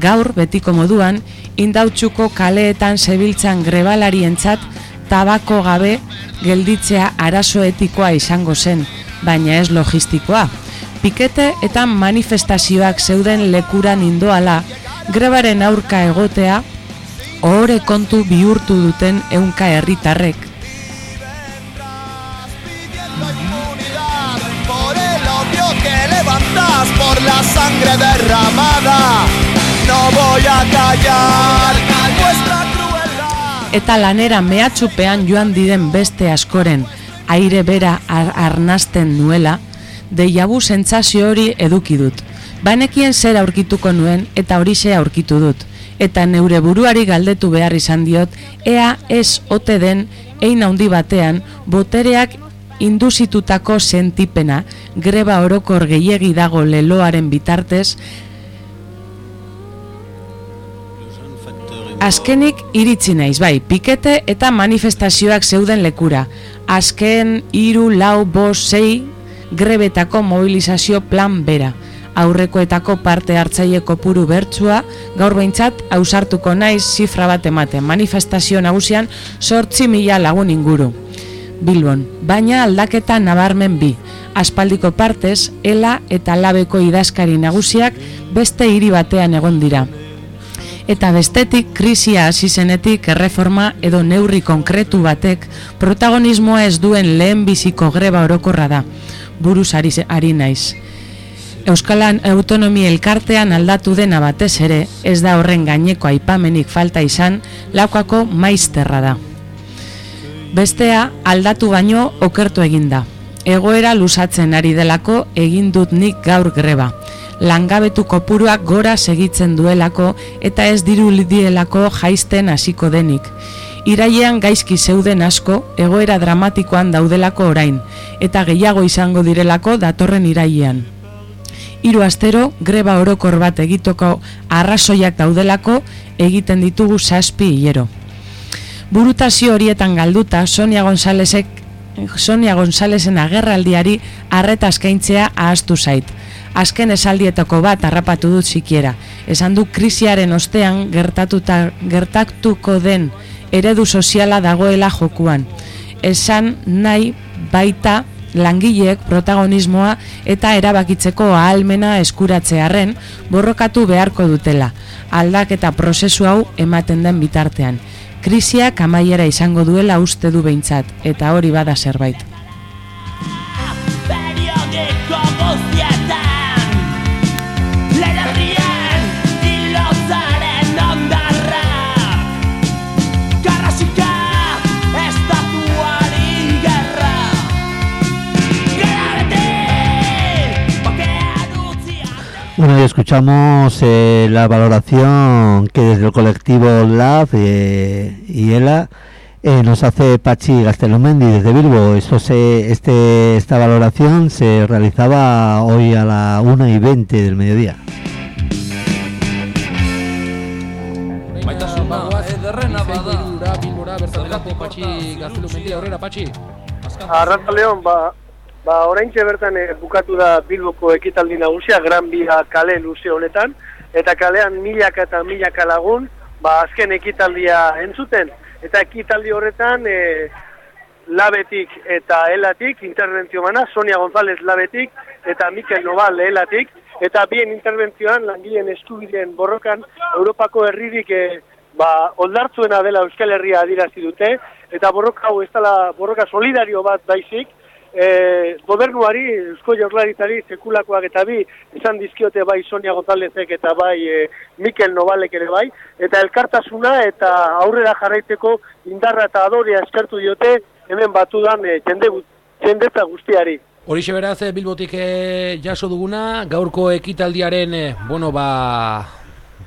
Gaur, betiko moduan, indautxuko kaleetan zebiltzan grebalarientzat tabako gabe gelditzea arazo etikoa izango zen, baina ez logistikoa. Pikete eta manifestazioak zeuden lekuran indoala, grebaren aurka egotea, ohore kontu bihurtu duten ehunka herritarrek. Levantas, por la sangre derramada. No voy a callar vuestra Eta lanera mehatxupean joan diren beste askoren, aire bera ar arnasten nuela, deiabu sentsazio hori eduki dut. Banekien zer aurkituko nuen eta horixe aurkitu dut. Eta neure buruari galdetu behar izan diot, ea ez ote den, ein handi batean, botereak induzitutako sentipena, greba orokor gehiegi dago leloaren bitartez, Azkenik iritzi naiz, bai, pikete eta manifestazioak zeuden lekura. Azken hiru lau bost sei grebetako mobilizazio plan bera. Aurrekoetako parte hartzaile kopuru bertsua, gaur behintzat ausartuko naiz zifra bat ematen. Manifestazio nagusian sortzi mila lagun inguru. Bilbon, baina aldaketa nabarmen bi. Aspaldiko partez, ela eta labeko idazkari nagusiak beste hiri batean egon dira eta bestetik krisia hasi zenetik erreforma edo neurri konkretu batek protagonismoa ez duen lehen biziko greba orokorra da. Buruz ari, ari naiz. Euskalan autonomia elkartean aldatu dena batez ere, ez da horren gaineko aipamenik falta izan, laukako maizterra da. Bestea aldatu baino okertu eginda. Egoera lusatzen ari delako egin dut nik gaur greba. Langabetu kopuruak gora segitzen duelako eta ez diru dielako jaisten hasiko denik. Irailean gaizki zeuden asko egoera dramatikoan daudelako orain eta gehiago izango direlako datorren irailean. Hiru astero greba orokor bat egitoko arrazoiak daudelako egiten ditugu zazpi hilero. Burutazio horietan galduta Sonia Gonzalezek Sonia Gonzalezen agerraldiari arreta eskaintzea ahaztu zait. Azken esaldietako bat harrapatu dut sikiera. Esan du krisiaren ostean gertatuta gertatuko den eredu soziala dagoela jokuan. Esan nahi baita langileek protagonismoa eta erabakitzeko ahalmena eskuratzearren borrokatu beharko dutela. Aldaketa prozesu hau ematen den bitartean. Krisiak amaiera izango duela uste du behintzat, eta hori bada zerbait. Bueno, y escuchamos eh, la valoración que desde el colectivo LAB eh, y ELA eh, nos hace Pachi Gastelomendi desde Bilbo. Esto se, este, esta valoración se realizaba hoy a la 1 y 20 del mediodía. Bertatik Patxi. Arrataleon, ba, ba oraintxe bertan eh, bukatu da Bilboko ekitaldi nagusia Gran Bia kale luze honetan eta kalean milaka eta milaka lagun ba azken ekitaldia entzuten. Eta ekitaldi horretan eh, labetik eta elatik interbentzio mana Sonia González labetik eta Mikel Noval elatik eta bien interbentzioan langileen eskubideen borrokan Europako herririk eh, ba, oldartzuena dela Euskal Herria adirazi dute eta borroka hau ez dela borroka solidario bat baizik e, gobernuari, Eusko Jaurlaritzari sekulakoak eta bi izan dizkiote bai Sonia Gonzálezek eta bai e, Mikel Nobalek ere bai, eta elkartasuna eta aurrera jarraiteko indarra eta adorea eskertu diote hemen batudan e, jende, jendetza guztiari. Horixe beraz, eh, Bilbotik eh, jaso duguna, gaurko ekitaldiaren, eh, bueno, ba,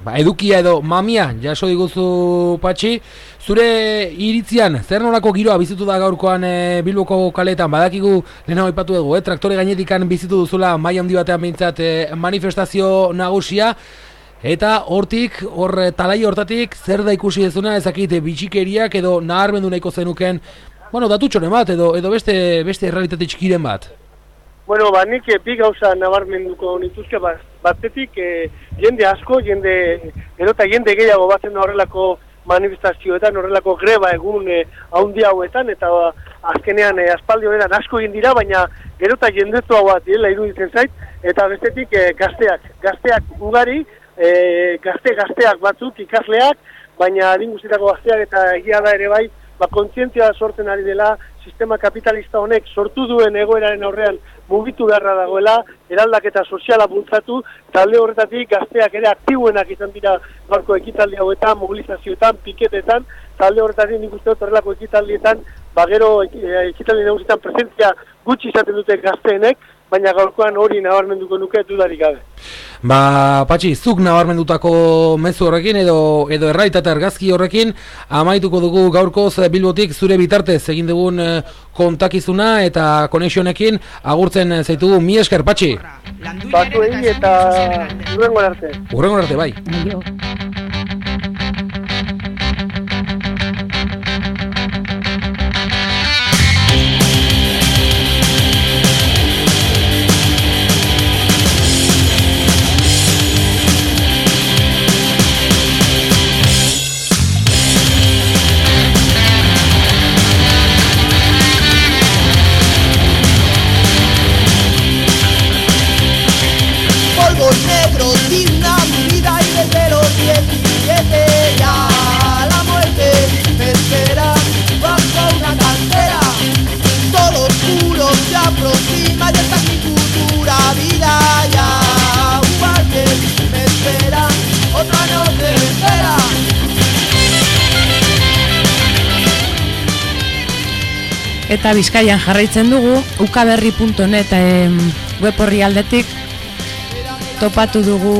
ba, edukia edo mamia jaso diguzu patxi. Zure iritzian, zer nolako giroa bizitu da gaurkoan eh, Bilboko kaletan, badakigu lehenago ipatu dugu, eh, traktore gainetikan bizitu duzula mai handi batean behintzat eh, manifestazio nagusia, Eta hortik, hor eh, talai hortatik, zer da ikusi dezuna, ezakite bitxikeriak edo naharmendu nahiko zenuken, bueno, datutxoren bat, edo, edo beste, beste realitate txikiren bat. Bueno, ba, nik eh, bi gauza nabarmenduko nituzke ba, batetik eh, jende asko, jende, gero eta jende gehiago batzen horrelako manifestazioetan, horrelako greba egun eh, haundi hauetan, eta ba, azkenean eh, aspaldi honetan asko egin dira, baina gero eta jendetu hau bat direla iruditzen zait, eta bestetik eh, gazteak, gazteak ugari, eh, gazte gazteak batzuk, ikasleak, baina adin guztietako gazteak eta egia da ere bai, ba, kontzientzia sortzen ari dela, sistema kapitalista honek sortu duen egoeraren aurrean mugitu beharra dagoela, eraldaketa soziala bultzatu, talde horretatik gazteak ere aktibuenak izan dira gaurko ekitaldi hauetan, mobilizazioetan, piketetan, talde horretatik nik uste dut horrelako ekitaldietan, ba gero eh, ekitaldi nagusietan presentzia gutxi izaten dute gazteenek, baina gaurkoan hori nabarmenduko nuke dudarik gabe. Ba, patxi, zuk nabarmendutako mezu horrekin edo edo erraitate argazki horrekin amaituko dugu gaurkoz eh, Bilbotik zure bitartez egin dugun eh, kontakizuna eta konexionekin agurtzen zaitugu mi esker patxi. Batu egin eta urrengo arte. Urrengo arte bai. Eta Bizkaian jarraitzen dugu, ukaberri.net em, web horri aldetik topatu dugu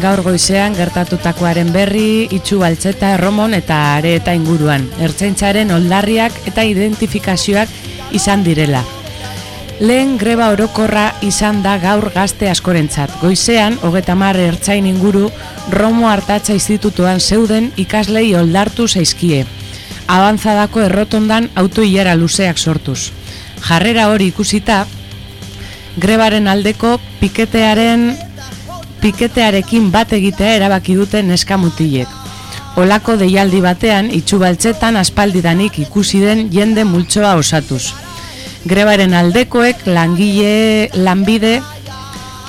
gaur goizean gertatutakoaren berri, itxu baltzeta, erromon eta are eta inguruan. Ertzaintzaren oldarriak eta identifikazioak izan direla. Lehen greba orokorra izan da gaur gazte askorentzat. Goizean, hogetamar ertzain inguru, Romo Artatza Institutuan zeuden ikaslei oldartu zaizkie. Abantzadako errotondan autoiera luzeak sortuz. Jarrera hori ikusita, grebaren aldeko piketearen piketearekin bat egitea erabaki dute neskamutilek. Olako deialdi batean, itxubaltzetan aspaldidanik ikusi den jende multsoa osatuz. Grebaren aldekoek langile lanbide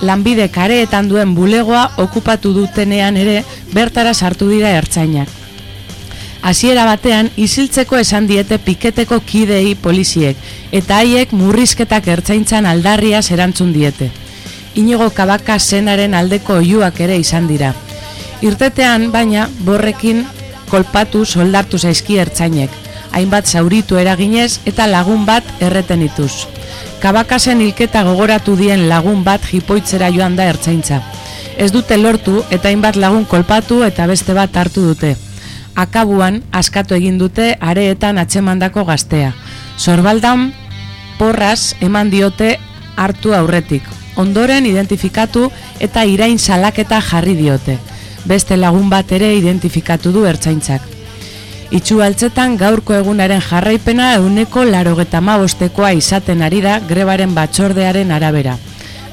lanbide kareetan duen bulegoa okupatu dutenean ere bertara sartu dira ertzainak. Hasiera batean isiltzeko esan diete piketeko kidei poliziek eta haiek murrizketak ertzaintzan aldarriaz erantzun diete. Inigo Kabaka zenaren aldeko oiuak ere izan dira. Irtetean, baina, borrekin kolpatu soldartu zaizki ertzainek, hainbat zauritu eraginez eta lagun bat erreten dituz. Kabakasen hilketa gogoratu dien lagun bat jipoitzera joan da ertzaintza. Ez dute lortu eta hainbat lagun kolpatu eta beste bat hartu dute. Akabuan, askatu egin dute areetan atzemandako gaztea. Sorbaldan, porraz eman diote hartu aurretik. Ondoren identifikatu eta irain salaketa jarri diote. Beste lagun bat ere identifikatu du ertzaintzak. Itxu altzetan gaurko egunaren jarraipena euneko larogeta bostekoa izaten ari da grebaren batzordearen arabera.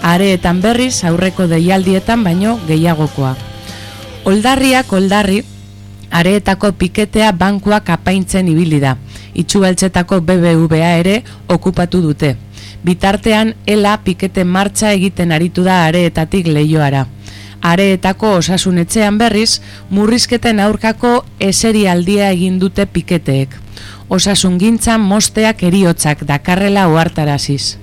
Areetan berriz aurreko deialdietan baino gehiagokoa. Oldarriak oldarri, areetako piketea bankuak apaintzen ibili da. Itxubaltzetako BBVA ere okupatu dute. Bitartean, ela pikete martxa egiten aritu da areetatik leioara. Areetako osasunetxean berriz, murrizketen aurkako eserialdia egin dute piketeek. Osasun gintzan mosteak eriotzak dakarrela ohartaraziz.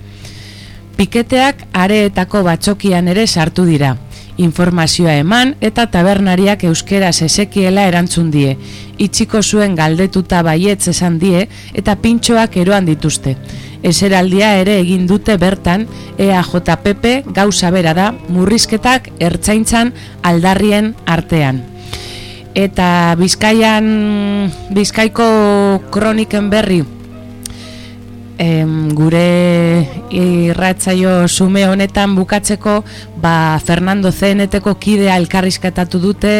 Piketeak areetako batzokian ere sartu dira. Informazioa eman eta tabernariak euskera sesekiela erantzun die. Itxiko zuen galdetuta baietz esan die eta pintxoak eroan dituzte. Eseraldia ere egin dute bertan EAJPP gauza bera da murrizketak ertzaintzan aldarrien artean. Eta Bizkaian Bizkaiko kroniken berri em, gure irratzaio sume honetan bukatzeko ba Fernando Zeneteko kidea elkarrizketatu dute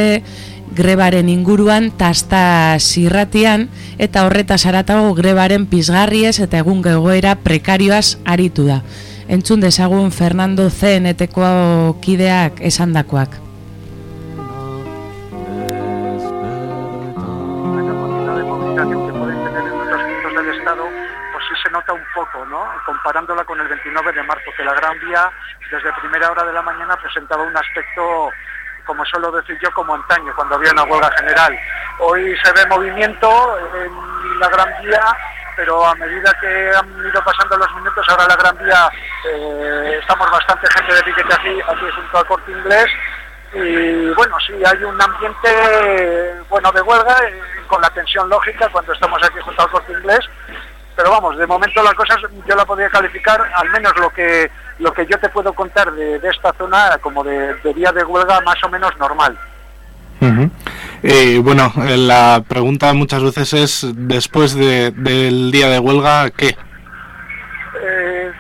grebaren inguruan tasta zirratian eta horretaz aratago grebaren pizgarriez eta egun gegoera prekarioaz aritu da. Entzun dezagun Fernando Zeneteko kideak esandakoak. Comparándola con el 29 de marzo, que la Gran Vía desde primera hora de la mañana presentaba un aspecto, como suelo decir yo, como antaño, cuando había una huelga general. Hoy se ve movimiento en la Gran Vía, pero a medida que han ido pasando los minutos, ahora la Gran Vía, eh, estamos bastante gente de piquete aquí, aquí junto al Corte Inglés, y bueno, sí, hay un ambiente bueno de huelga eh, con la tensión lógica cuando estamos aquí junto al corte inglés, pero vamos, de momento la cosa es- yo la podría calificar, al menos lo que lo que yo te puedo contar de, de esta zona como de, de día de huelga más o menos normal. Eh, bueno, eh, la pregunta muchas veces es, después de- del día de huelga, ¿qué? Eh,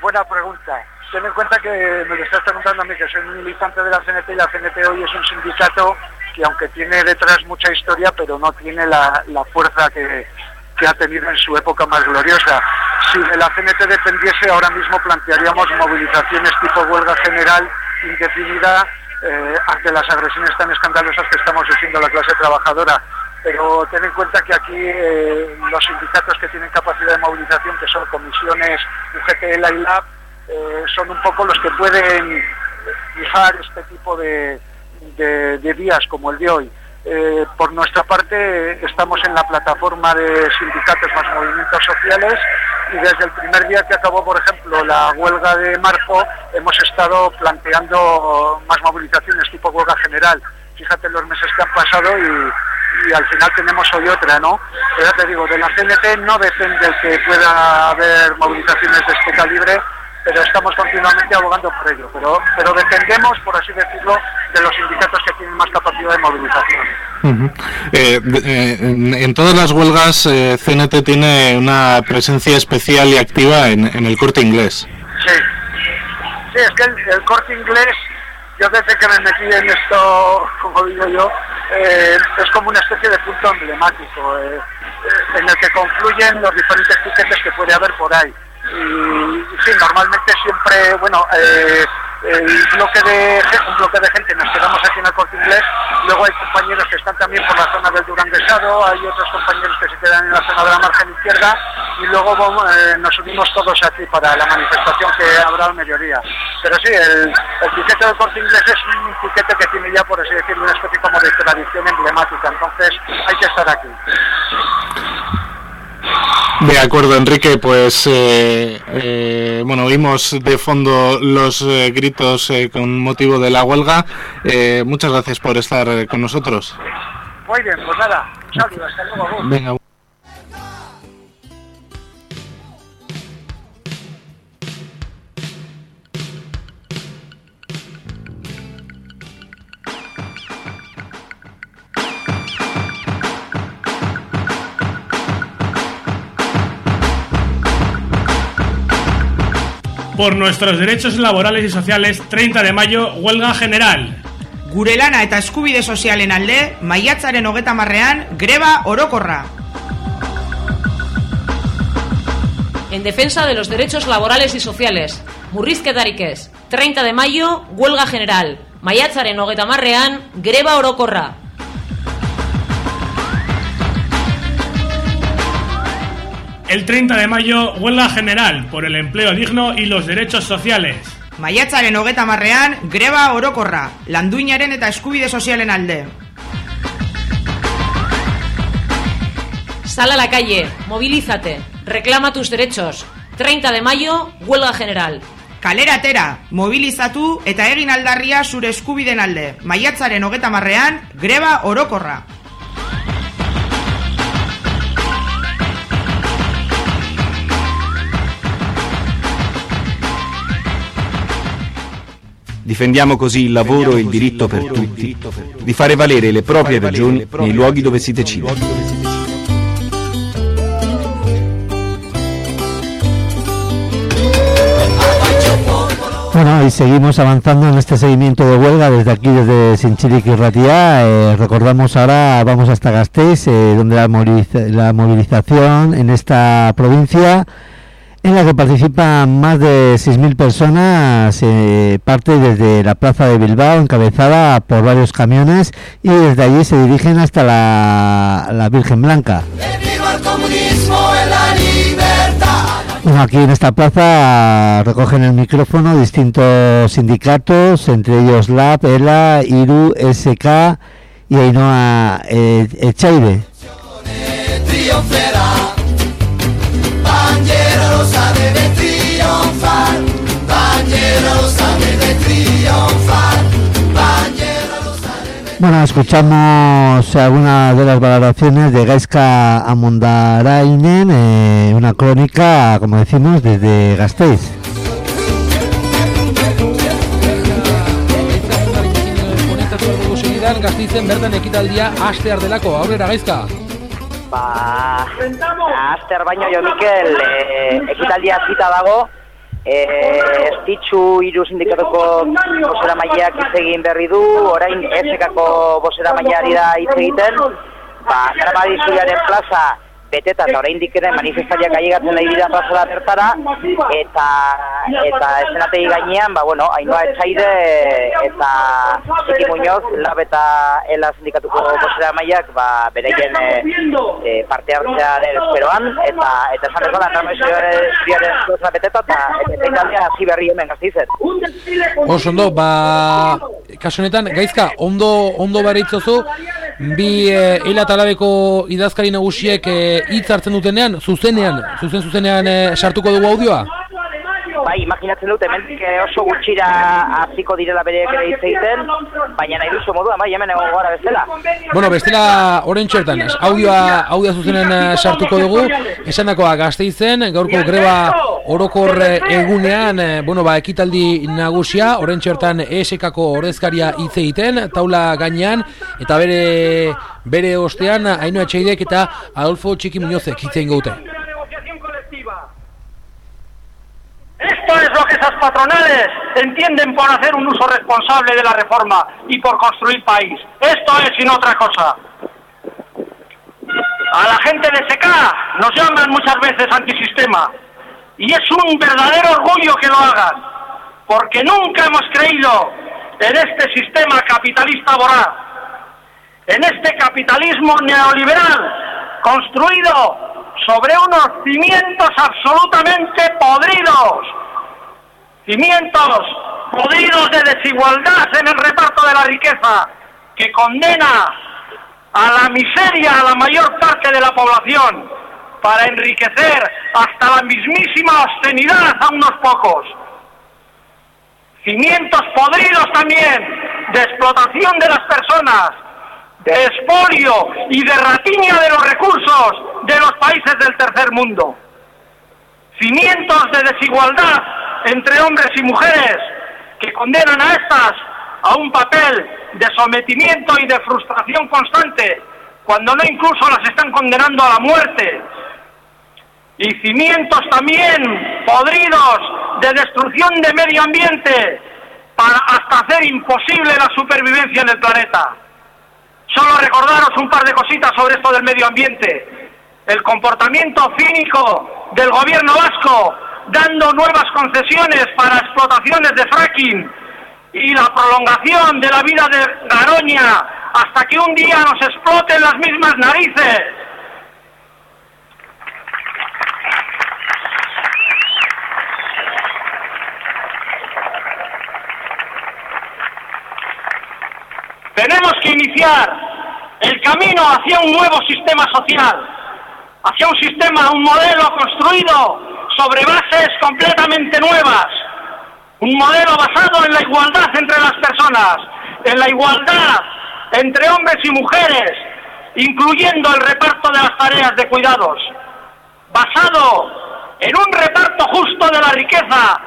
buena pregunta. Ten en cuenta que me lo estás preguntando a mí, que soy un militante de la CNT y la CNT hoy es un sindicato que aunque tiene detrás mucha historia, pero no tiene la, la fuerza que, que ha tenido en su época más gloriosa. Si de la CNT dependiese, ahora mismo plantearíamos movilizaciones tipo huelga general indefinida eh, ante las agresiones tan escandalosas que estamos sufriendo la clase trabajadora. Pero ten en cuenta que aquí eh, los sindicatos que tienen capacidad de movilización, que son comisiones UGT, ELA y LAB, eh, son un poco los que pueden fijar este tipo de- de días como el de hoy. Eh, por nuestra parte, estamos en la plataforma de sindicatos más movimientos sociales y desde el primer día que acabó, por ejemplo, la huelga de marzo, hemos estado planteando más movilizaciones tipo huelga general. Fíjate los meses que han pasado y, al final tenemos hoy otra, ¿no? Pero ya te digo, de la CNT no depende que pueda haber movilizaciones de este calibre, pero estamos continuamente abogando por ello. Pero, pero dependemos, por así decirlo, de los sindicatos que tienen más capacidad de movilización. Eh, eh, en, todas las huelgas, eh, CNT tiene una presencia especial y activa en, en el corte inglés. Sí. Sí, es que el, el corte inglés, yo desde que me metí en esto, como digo yo, es como una especie de punto emblemático, en el que confluyen los diferentes piquetes que puede haber por ahí. Y sí, normalmente siempre, bueno, eh, el bloque de un bloque de gente nos quedamos aquí en el corte inglés, luego hay compañeros que están también por la zona del Duranguesado, hay otros compañeros que se quedan en la zona de la margen izquierda y luego eh, nos unimos todos aquí para la manifestación que habrá al mediodía. Pero sí, el, el piquete del corte inglés es un piquete que tiene ya, por así decirlo, una especie como de tradición emblemática, entonces hay que estar aquí. De acuerdo, Enrique, pues eh, eh, bueno, oímos de fondo los eh, gritos eh, con motivo de la huelga. Eh, muchas gracias por estar con nosotros. Muy bien, pues nada, hasta luego. Venga. Por nuestros derechos laborales y sociales, 30 de mayo, huelga general. Gure lana eta eskubide sozialen alde, maiatzaren hogeta marrean, greba orokorra. En defensa de los derechos laborales y sociales. Murrizketarik ez. 30 de mayo, huelga general. Maiatzaren hogeta marrean, greba orokorra. El 30 de mayo, huelga general por el empleo digno y los derechos sociales. Maiatzaren hogeta marrean, greba orokorra. Landuinaren eta eskubide sozialen alde. Sal a la calle, movilízate, reclama tus derechos. 30 de mayo, huelga general. Kalera atera, mobilizatu eta egin aldarria zure eskubiden alde. Maiatzaren hogeta marrean, greba orokorra. Difendiamo così il lavoro e il diritto per tutti di fare valere le proprie ragioni nei luoghi dove si decide. Bueno, y seguimos avanzando en este seguimiento de huelga desde aquí, desde Sinchilic y Ratía. Eh, recordamos ahora, vamos hasta Gasteiz, eh, donde la, moviliza- la movilización en esta provincia, en la que participan más de 6.000 personas, eh, parte desde la plaza de Bilbao, encabezada por varios camiones, y desde allí se dirigen hasta la, Virgen Blanca. Aquí en esta plaza recogen el micrófono distintos sindicatos, entre ellos LAB, ELA, IRU, SK y Ainhoa eh, Echaide. Bueno, escuchamos algunas de las valoraciones de Gaisca Amundarainen, eh, una crónica, como decimos, desde Gasteiz. Gaztizen bertan ekitaldia astear delako, aurrera gaizka. Ba, Aster baino jo Mikel, e, ekitaldia zita dago, e, estitxu hiru sindikatuko bosera maileak hitz berri du, orain esekako bosera maileari da hitz egiten, ba, Garabadizuiaren plaza beteta eta oraindik ere manifestariak ailegatzen nahi dira plazara bertara eta eta esenategi gainean ba bueno Ainhoa Etxaide eta Txiki Muñoz lab eta ela sindikatuko bosera mailak ba bereien eh, eh, parte hartzea den esperoan eta eta esan bezala Garabadizuiaren plaza beteta eta ekitaldia hasi berri hemen Gasteizen Oso ondo, ba, kasu honetan, gaizka, ondo, ondo baritzozu, bi e, Eila Talabeko idazkari nagusiek eh, hitz hartzen dutenean, zuzenean, zuzen zuzenean eh, sartuko dugu audioa? Bai, imaginatzen dut, hemen oso gutxira hasiko direla bereek ere hitz egiten, baina nahi duzu modua, bai, hemen egon gara bezala. Bueno, bestela oren txertan, audioa, audioa zuzenen eh, sartuko dugu, esan dakoa gazteizen, gaurko greba orokor egunean, eh, bueno, ba, ekitaldi nagusia, oren txertan ESK-ko ordezkaria hitz egiten, taula gainean, eta bere bere ostean, haino etxeidek eta Adolfo Txiki Muñozek hitz egin Esto es lo que esas patronales entienden por hacer un uso responsable de la reforma y por construir país. Esto es no otra cosa. A la gente de SK nos llaman muchas veces antisistema y es un verdadero orgullo que lo hagas, porque nunca hemos creído en este sistema capitalista voraz, en este capitalismo neoliberal construido sobre unos cimientos absolutamente podridos, cimientos podridos de desigualdad en el reparto de la riqueza, que condena a la miseria a la mayor parte de la población para enriquecer hasta la mismísima obscenidad a unos pocos. Cimientos podridos también de explotación de las personas, de expolio y de ratiña de los recursos de los países del tercer mundo. Cimientos de desigualdad entre hombres y mujeres que condenan a estas a un papel de sometimiento y de frustración constante, cuando no incluso las están condenando a la muerte. Y cimientos también podridos de destrucción de medio ambiente para hasta hacer imposible la supervivencia en el planeta. Solo recordaros un par de cositas sobre esto del medio ambiente. El comportamiento cínico del gobierno vasco dando nuevas concesiones para explotaciones de fracking y la prolongación de la vida de Garoña hasta que un día nos exploten las mismas narices. Tenemos que iniciar el camino hacia un nuevo sistema social, hacia un sistema, un modelo construido sobre bases completamente nuevas, un modelo basado en la igualdad entre las personas, en la igualdad entre hombres y mujeres, incluyendo el reparto de las tareas de cuidados, basado en un reparto justo de la riqueza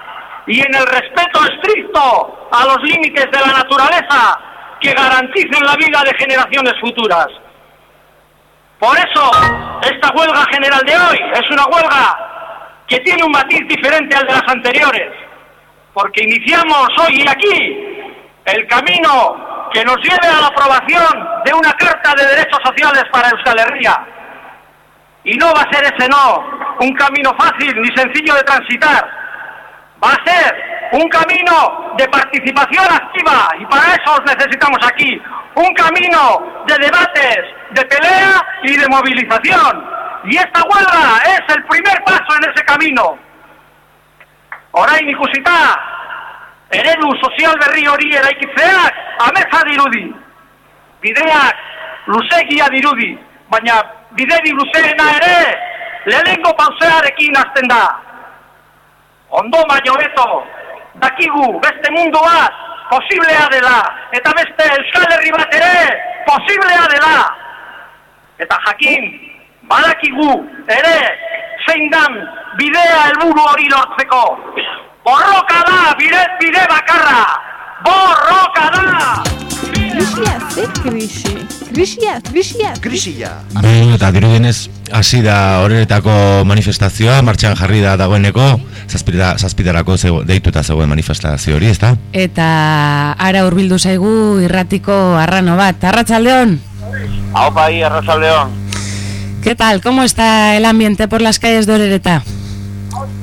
y en el respeto estricto a los límites de la naturaleza que garanticen la vida de generaciones futuras. Por eso, esta huelga general de hoy es una huelga que tiene un matiz diferente al de las anteriores, porque iniciamos hoy y aquí el camino que nos lleve a la aprobación de una Carta de Derechos Sociales para Euskal Herria. Y no va a ser ese no un camino fácil ni sencillo de transitar. Va a ser un camino de participación activa y para eso os necesitamos aquí. Un camino de debates, de pelea y de movilización. Y esta huelga es el primer paso en ese camino. Orain ikusita, eredu sozial berri hori eraikitzeak ameza dirudi. Bideak luzegia dirudi, baina bideri luzeena ere lehenengo pausearekin hasten da. Ondo baino beto, dakigu beste mundu bat posiblea dela. Eta beste Euskal Herri bat ere posiblea dela. Eta jakin badakigu ere zein dan bidea helburu hori lortzeko. Borroka da bide, bide bakarra. Borroka da. Krisia, ze krisi? Krisia, krisia, krisia. Bueno, eta dirudienez hasi da horretako manifestazioa, martxan jarri da dagoeneko, zazpida, zazpidarako zego, deituta zegoen manifestazio hori, ezta? Eta ara hurbildu zaigu irratiko arrano bat. Arratsaldeon. Hau bai, Arratsaldeon. ¿Qué tal? ¿Cómo está el ambiente por las calles de Orereta?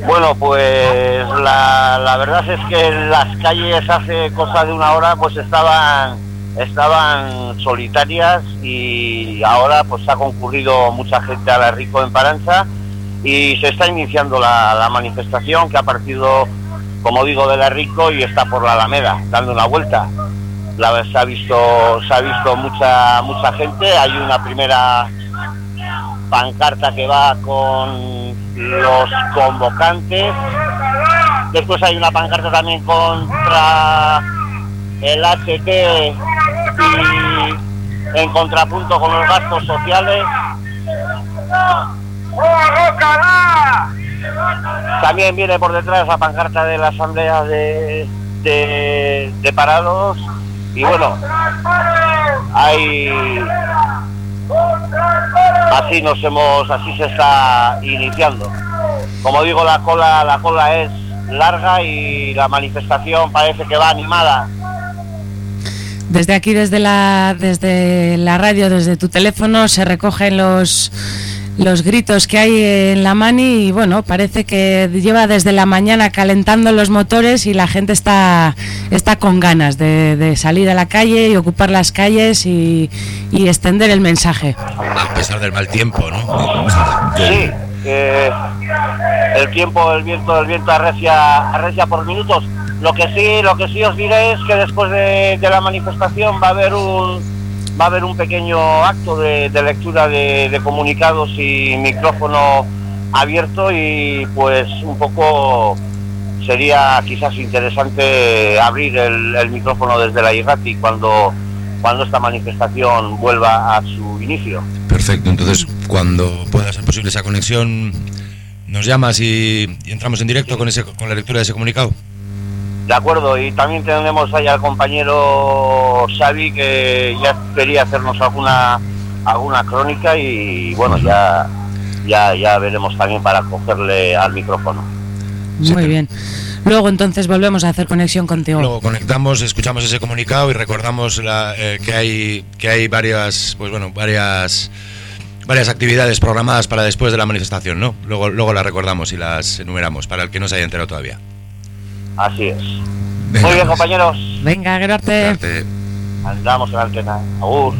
Bueno, pues la, la verdad es que las calles hace cosa de una hora pues estaban estaban solitarias y ahora pues ha concurrido mucha gente a la Rico en Paranza y se está iniciando la, la manifestación que ha partido, como digo, de la Rico y está por la Alameda, dando una vuelta. La, se ha visto, se ha visto mucha, mucha gente, hay una primera pancarta que va con los convocantes Después hay una pancarta también contra el HT y en contrapunto con los gastos sociales. También viene por detrás la pancarta de la asamblea de, de, parados y bueno, hay así nos hemos así se está iniciando. Como digo, la cola la cola es larga y la manifestación parece que va animada. Desde aquí, desde la, desde la radio, desde tu teléfono, se recogen los, los gritos que hay en la mani y bueno, parece que lleva desde la mañana calentando los motores y la gente está, está con ganas de, de salir a la calle y ocupar las calles y, y extender el mensaje. A pesar del mal tiempo, ¿no? Sí, eh, el tiempo, el viento, el viento arrecia, arrecia por minutos. Lo que sí, lo que sí os diré es que después de, la manifestación va a haber un va a haber un pequeño acto de, lectura de, comunicados y micrófono abierto y pues un poco sería quizás interesante abrir el, micrófono desde la IGATI cuando cuando esta manifestación vuelva a su inicio. Perfecto, entonces cuando pueda ser posible esa conexión, nos llamas y entramos en directo con, ese, con la lectura de ese comunicado. De acuerdo, y también tenemos ahí al compañero Xavi que ya quería hacernos alguna alguna crónica y bueno, ya ya ya veremos también para cogerle al micrófono. Muy bien. Luego entonces volvemos a hacer conexión contigo. Luego conectamos, escuchamos ese comunicado y recordamos la, eh, que hay que hay varias, pues bueno, varias varias actividades programadas para después de la manifestación, ¿no? Luego luego las recordamos y las enumeramos para el que no se haya enterado todavía. Así es. Muy bien, compañeros. Venga, Gerarte. Andamos en la antena. Agur.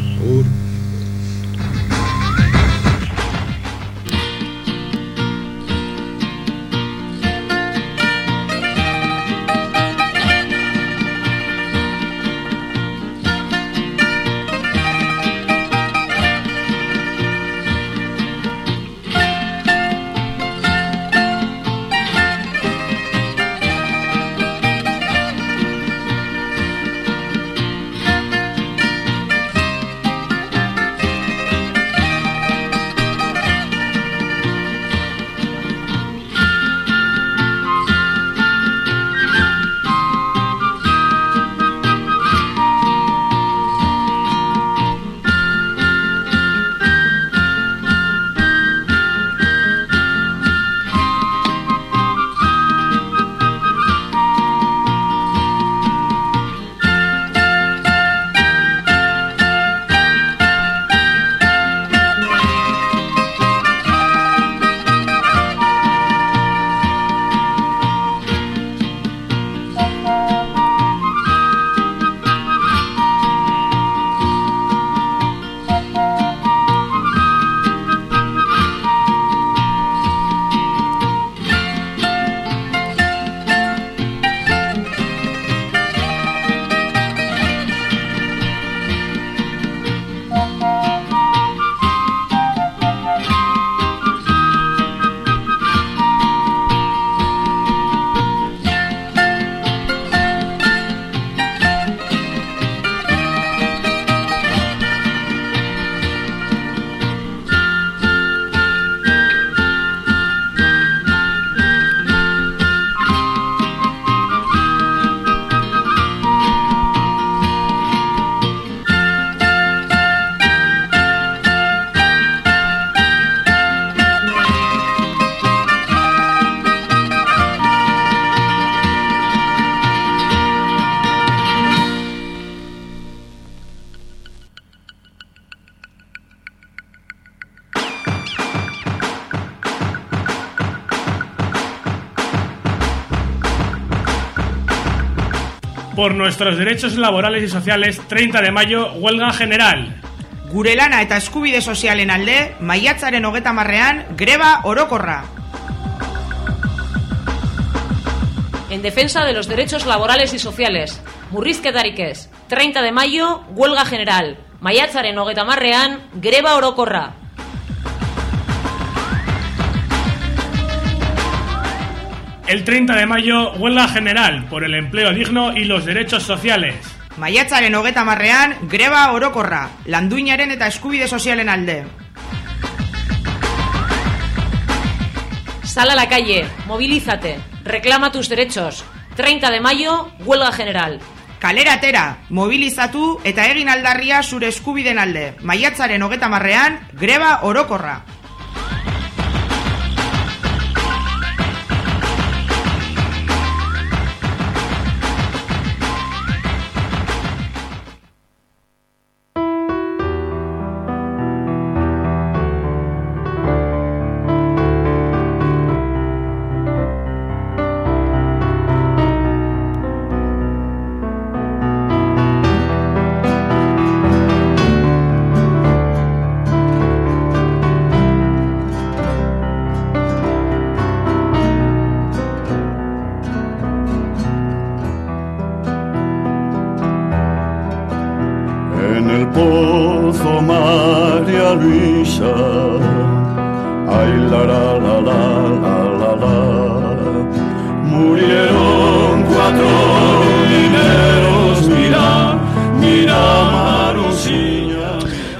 Por nuestros derechos laborales y sociales, 30 de mayo, huelga general. Gure lana eta eskubide sozialen alde, maiatzaren hogeta marrean, greba orokorra. En defensa de los derechos laborales y sociales. Murrizketarik ez. 30 de mayo, huelga general. Maiatzaren hogeta marrean, greba orokorra. El 30 de mayo, huelga general por el empleo digno y los derechos sociales. Maiatzaren hogeta marrean, greba orokorra, landuinaren eta eskubide sozialen alde. Sal a la calle, movilízate, reclama tus derechos. 30 de mayo, huelga general. Kalera atera, mobilizatu eta egin aldarria zure eskubiden alde. Maiatzaren hogeta marrean, greba orokorra.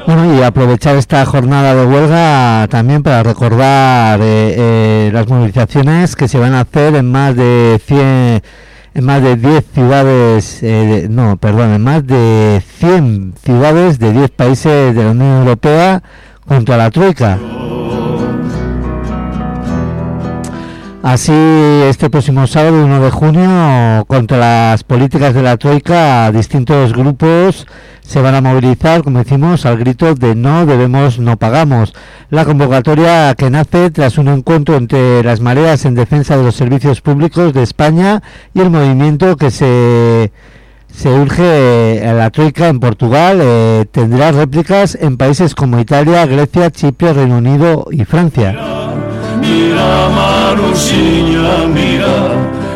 Bueno, y aprovechar esta jornada de huelga también para recordar eh, eh, las movilizaciones que se van a hacer en más de 100, en más de 10 ciudades, eh, no, perdón, en más de 100 ciudades de 10 países de la Unión Europea contra la Troika. Así, este próximo sábado, 1 de junio, contra las políticas de la Troika, distintos grupos se van a movilizar, como decimos, al grito de no debemos, no pagamos. La convocatoria que nace tras un encuentro entre las mareas en defensa de los servicios públicos de España y el movimiento que se se urge a la troika en Portugal eh, tendrá réplicas en países como Italia, Grecia, Chipre, Reino Unido y Francia. Mira Marosiña, mira,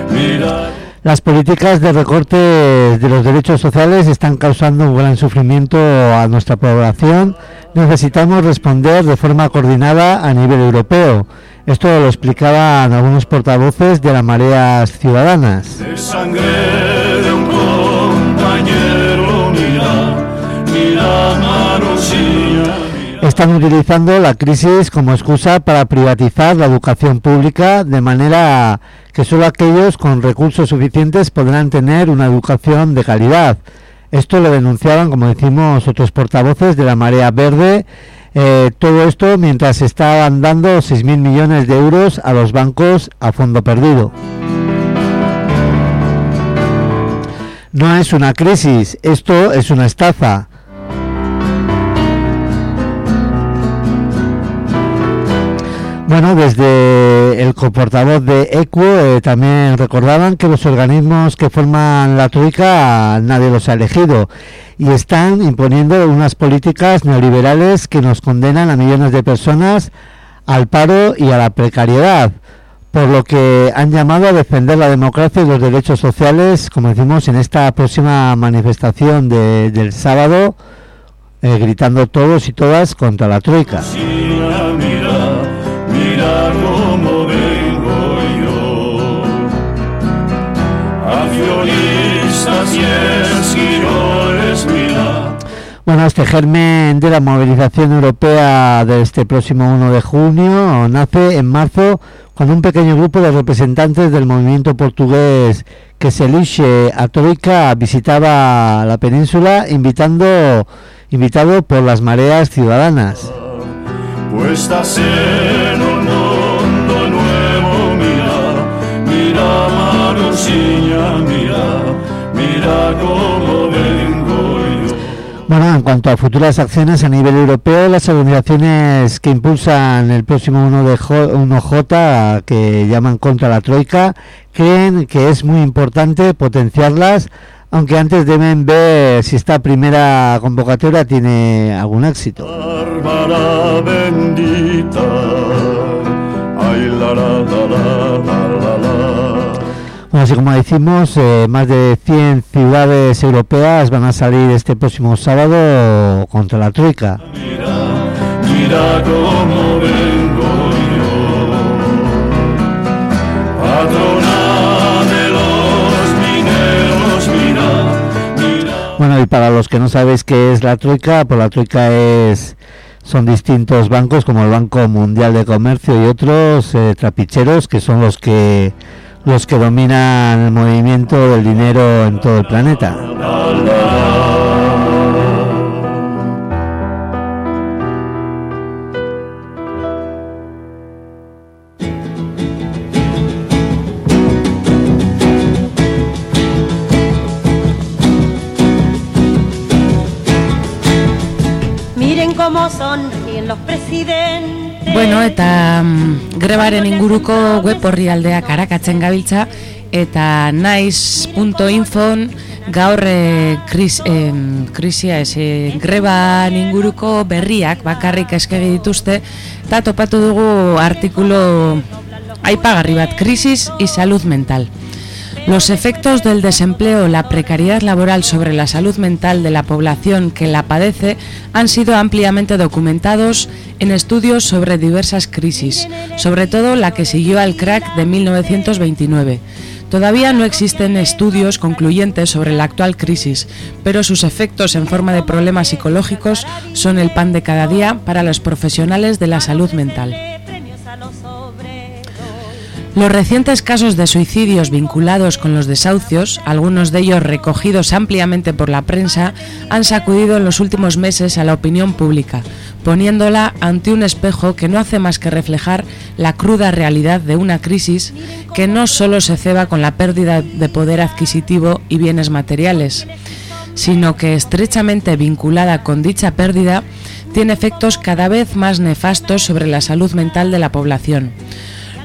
mira. Las políticas de recorte de los derechos sociales están causando un gran sufrimiento a nuestra población. Necesitamos responder de forma coordinada a nivel europeo. Esto lo explicaban algunos portavoces de las mareas ciudadanas. De sangre Están utilizando la crisis como excusa para privatizar la educación pública de manera que solo aquellos con recursos suficientes podrán tener una educación de calidad. Esto lo denunciaban, como decimos, otros portavoces de la Marea Verde. Eh, todo esto mientras se estaban dando 6.000 millones de euros a los bancos a fondo perdido. No es una crisis, esto es una estafa. Bueno, desde el portavoz de ECUO eh, también recordaban que los organismos que forman la Troika nadie los ha elegido y están imponiendo unas políticas neoliberales que nos condenan a millones de personas al paro y a la precariedad, por lo que han llamado a defender la democracia y los derechos sociales, como decimos en esta próxima manifestación de- del sábado, eh, gritando todos y todas contra la Troika. Mira, Bueno, este germen de la movilización europea de este próximo 1 de junio nace en marzo cuando un pequeño grupo de representantes del movimiento portugués que se elige a Troika visitaba la península invitando invitado por las mareas ciudadanas. En un mira Bueno, en cuanto a futuras acciones a nivel europeo, las organizaciones que impulsan el próximo 1 de J, 1J, que llaman contra la Troika, creen que es muy importante potenciarlas, aunque antes deben ver si esta primera convocatoria tiene algún éxito. Bendita, ay la la la. Así como decimos, eh, más de 100 ciudades europeas van a salir este próximo sábado contra la Troika. Mira, mira cómo vengo yo, patrona de los mineros, mira, mira. Bueno, y para los que no sabéis qué es la Troika, pues la Troika es son distintos bancos como el Banco Mundial de Comercio y otros eh, trapicheros que son los que los que dominan el movimiento del dinero en todo el planeta. Eta mm, grebaren inguruko web orrialdeak arakatzen gabiltza eta naiz.infon gaur eh, kris, em, krisia ez, eh, greban inguruko berriak bakarrik eskegi dituzte eta topatu dugu artikulo aipagarri bat, crisis y salud mental. Los efectos del desempleo, la precariedad laboral sobre la salud mental de la población que la padece han sido ampliamente documentados en estudios sobre diversas crisis, sobre todo la que siguió al crack de 1929. Todavía no existen estudios concluyentes sobre la actual crisis, pero sus efectos en forma de problemas psicológicos son el pan de cada día para los profesionales de la salud mental. Los recientes casos de suicidios vinculados con los desahucios, algunos de ellos recogidos ampliamente por la prensa, han sacudido en los últimos meses a la opinión pública, poniéndola ante un espejo que no hace más que reflejar la cruda realidad de una crisis que no solo se ceba con la pérdida de poder adquisitivo y bienes materiales, sino que estrechamente vinculada con dicha pérdida tiene efectos cada vez más nefastos sobre la salud mental de la población.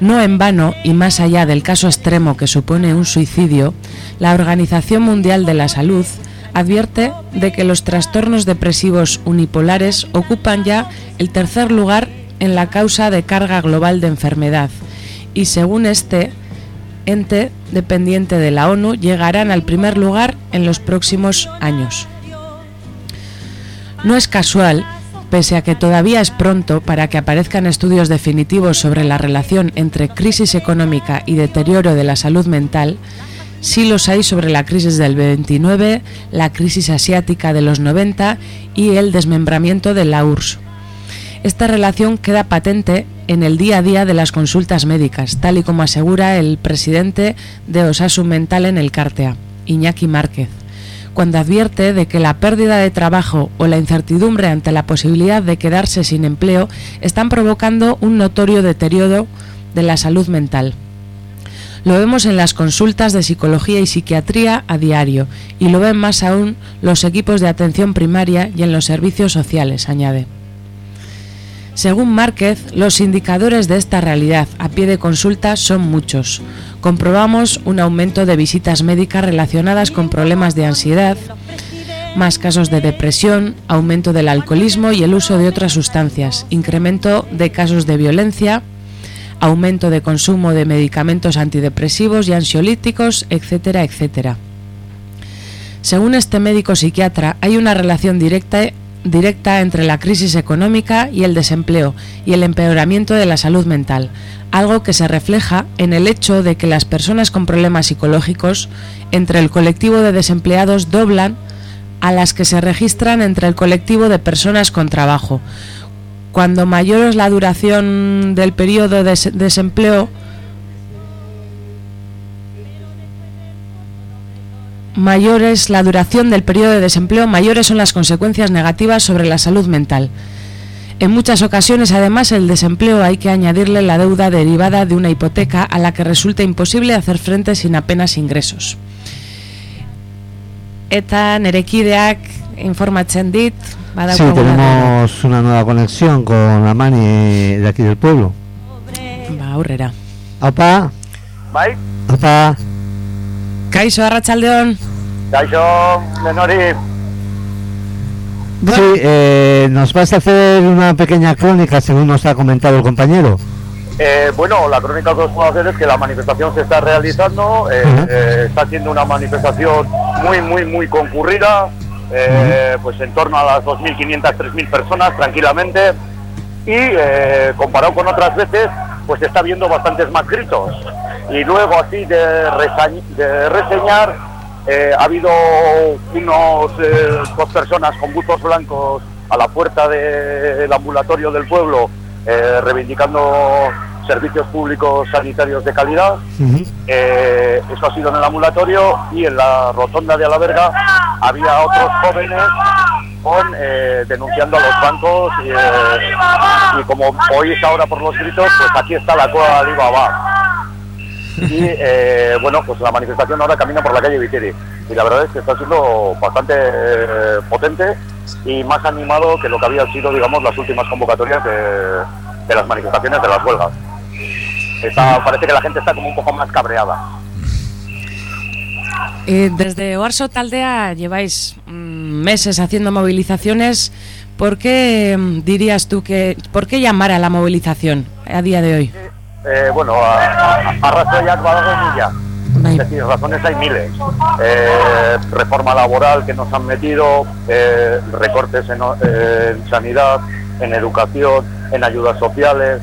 No en vano, y más allá del caso extremo que supone un suicidio, la Organización Mundial de la Salud advierte de que los trastornos depresivos unipolares ocupan ya el tercer lugar en la causa de carga global de enfermedad y según este ente dependiente de la ONU llegarán al primer lugar en los próximos años. No es casual pese a que todavía es pronto para que aparezcan estudios definitivos sobre la relación entre crisis económica y deterioro de la salud mental, sí los hay sobre la crisis del 29, la crisis asiática de los 90 y el desmembramiento de la URSS. Esta relación queda patente en el día a día de las consultas médicas, tal y como asegura el presidente de Osasun Mental en el Cártea, Iñaki Márquez cuando advierte de que la pérdida de trabajo o la incertidumbre ante la posibilidad de quedarse sin empleo están provocando un notorio deterioro de la salud mental. Lo vemos en las consultas de psicología y psiquiatría a diario y lo ven más aún los equipos de atención primaria y en los servicios sociales, añade. Según Márquez, los indicadores de esta realidad a pie de consulta son muchos. Comprobamos un aumento de visitas médicas relacionadas con problemas de ansiedad, más casos de depresión, aumento del alcoholismo y el uso de otras sustancias, incremento de casos de violencia, aumento de consumo de medicamentos antidepresivos y ansiolíticos, etcétera, etcétera. Según este médico psiquiatra, hay una relación directa directa entre la crisis económica y el desempleo y el empeoramiento de la salud mental, algo que se refleja en el hecho de que las personas con problemas psicológicos entre el colectivo de desempleados doblan a las que se registran entre el colectivo de personas con trabajo. Cuando mayor es la duración del periodo de desempleo, mayor es la duración del periodo de desempleo, mayores son las consecuencias negativas sobre la salud mental. En muchas ocasiones, además, el desempleo hay que añadirle la deuda derivada de una hipoteca a la que resulta imposible hacer frente sin apenas ingresos. Eta nerekideak informatzen dit, Sí, tenemos una nueva conexión con la Mani de aquí del pueblo. Ba, aurrera. Opa, Bai, opa. Kaixo, arratsaldeon. Kaixo, Menori. Sí, eh, nos vas a hacer una pequeña crónica, según nos ha comentado el compañero. Eh, bueno, la crónica que os puedo hacer es que la manifestación se está realizando, eh, eh, está siendo una manifestación muy, muy, muy concurrida, eh, pues en torno a las 2.500, 3.000 personas tranquilamente, y eh, comparado con otras veces, pues está viendo bastantes más gritos. Y luego así de, reseñar, eh, ha habido unos eh, dos personas con buzos blancos a la puerta del ambulatorio del pueblo eh, reivindicando servicios públicos sanitarios de calidad. Eh, eso ha sido en el ambulatorio y en la rotonda de Alaverga había otros jóvenes con, eh, denunciando a los bancos y, eh, y como oís ahora por los gritos, pues aquí está la cola de Alibaba. Y eh, bueno, pues la manifestación ahora camina por la calle Viteri. Y la verdad es que está siendo bastante potente y más animado que lo que habían sido, digamos, las últimas convocatorias de, de las manifestaciones de las huelgas. Está- parece que la gente está como un poco más cabreada. Eh, desde Oarso Taldea lleváis mm, meses haciendo movilizaciones. ¿Por qué mm, dirías tú que... ¿Por qué llamar a la movilización a día de hoy? Eh, bueno, a, a, a razoiak badago mila. Es decir, razones hay miles. Eh, reforma laboral que nos han metido, eh, recortes en, eh, en sanidad, en educación, en ayudas sociales,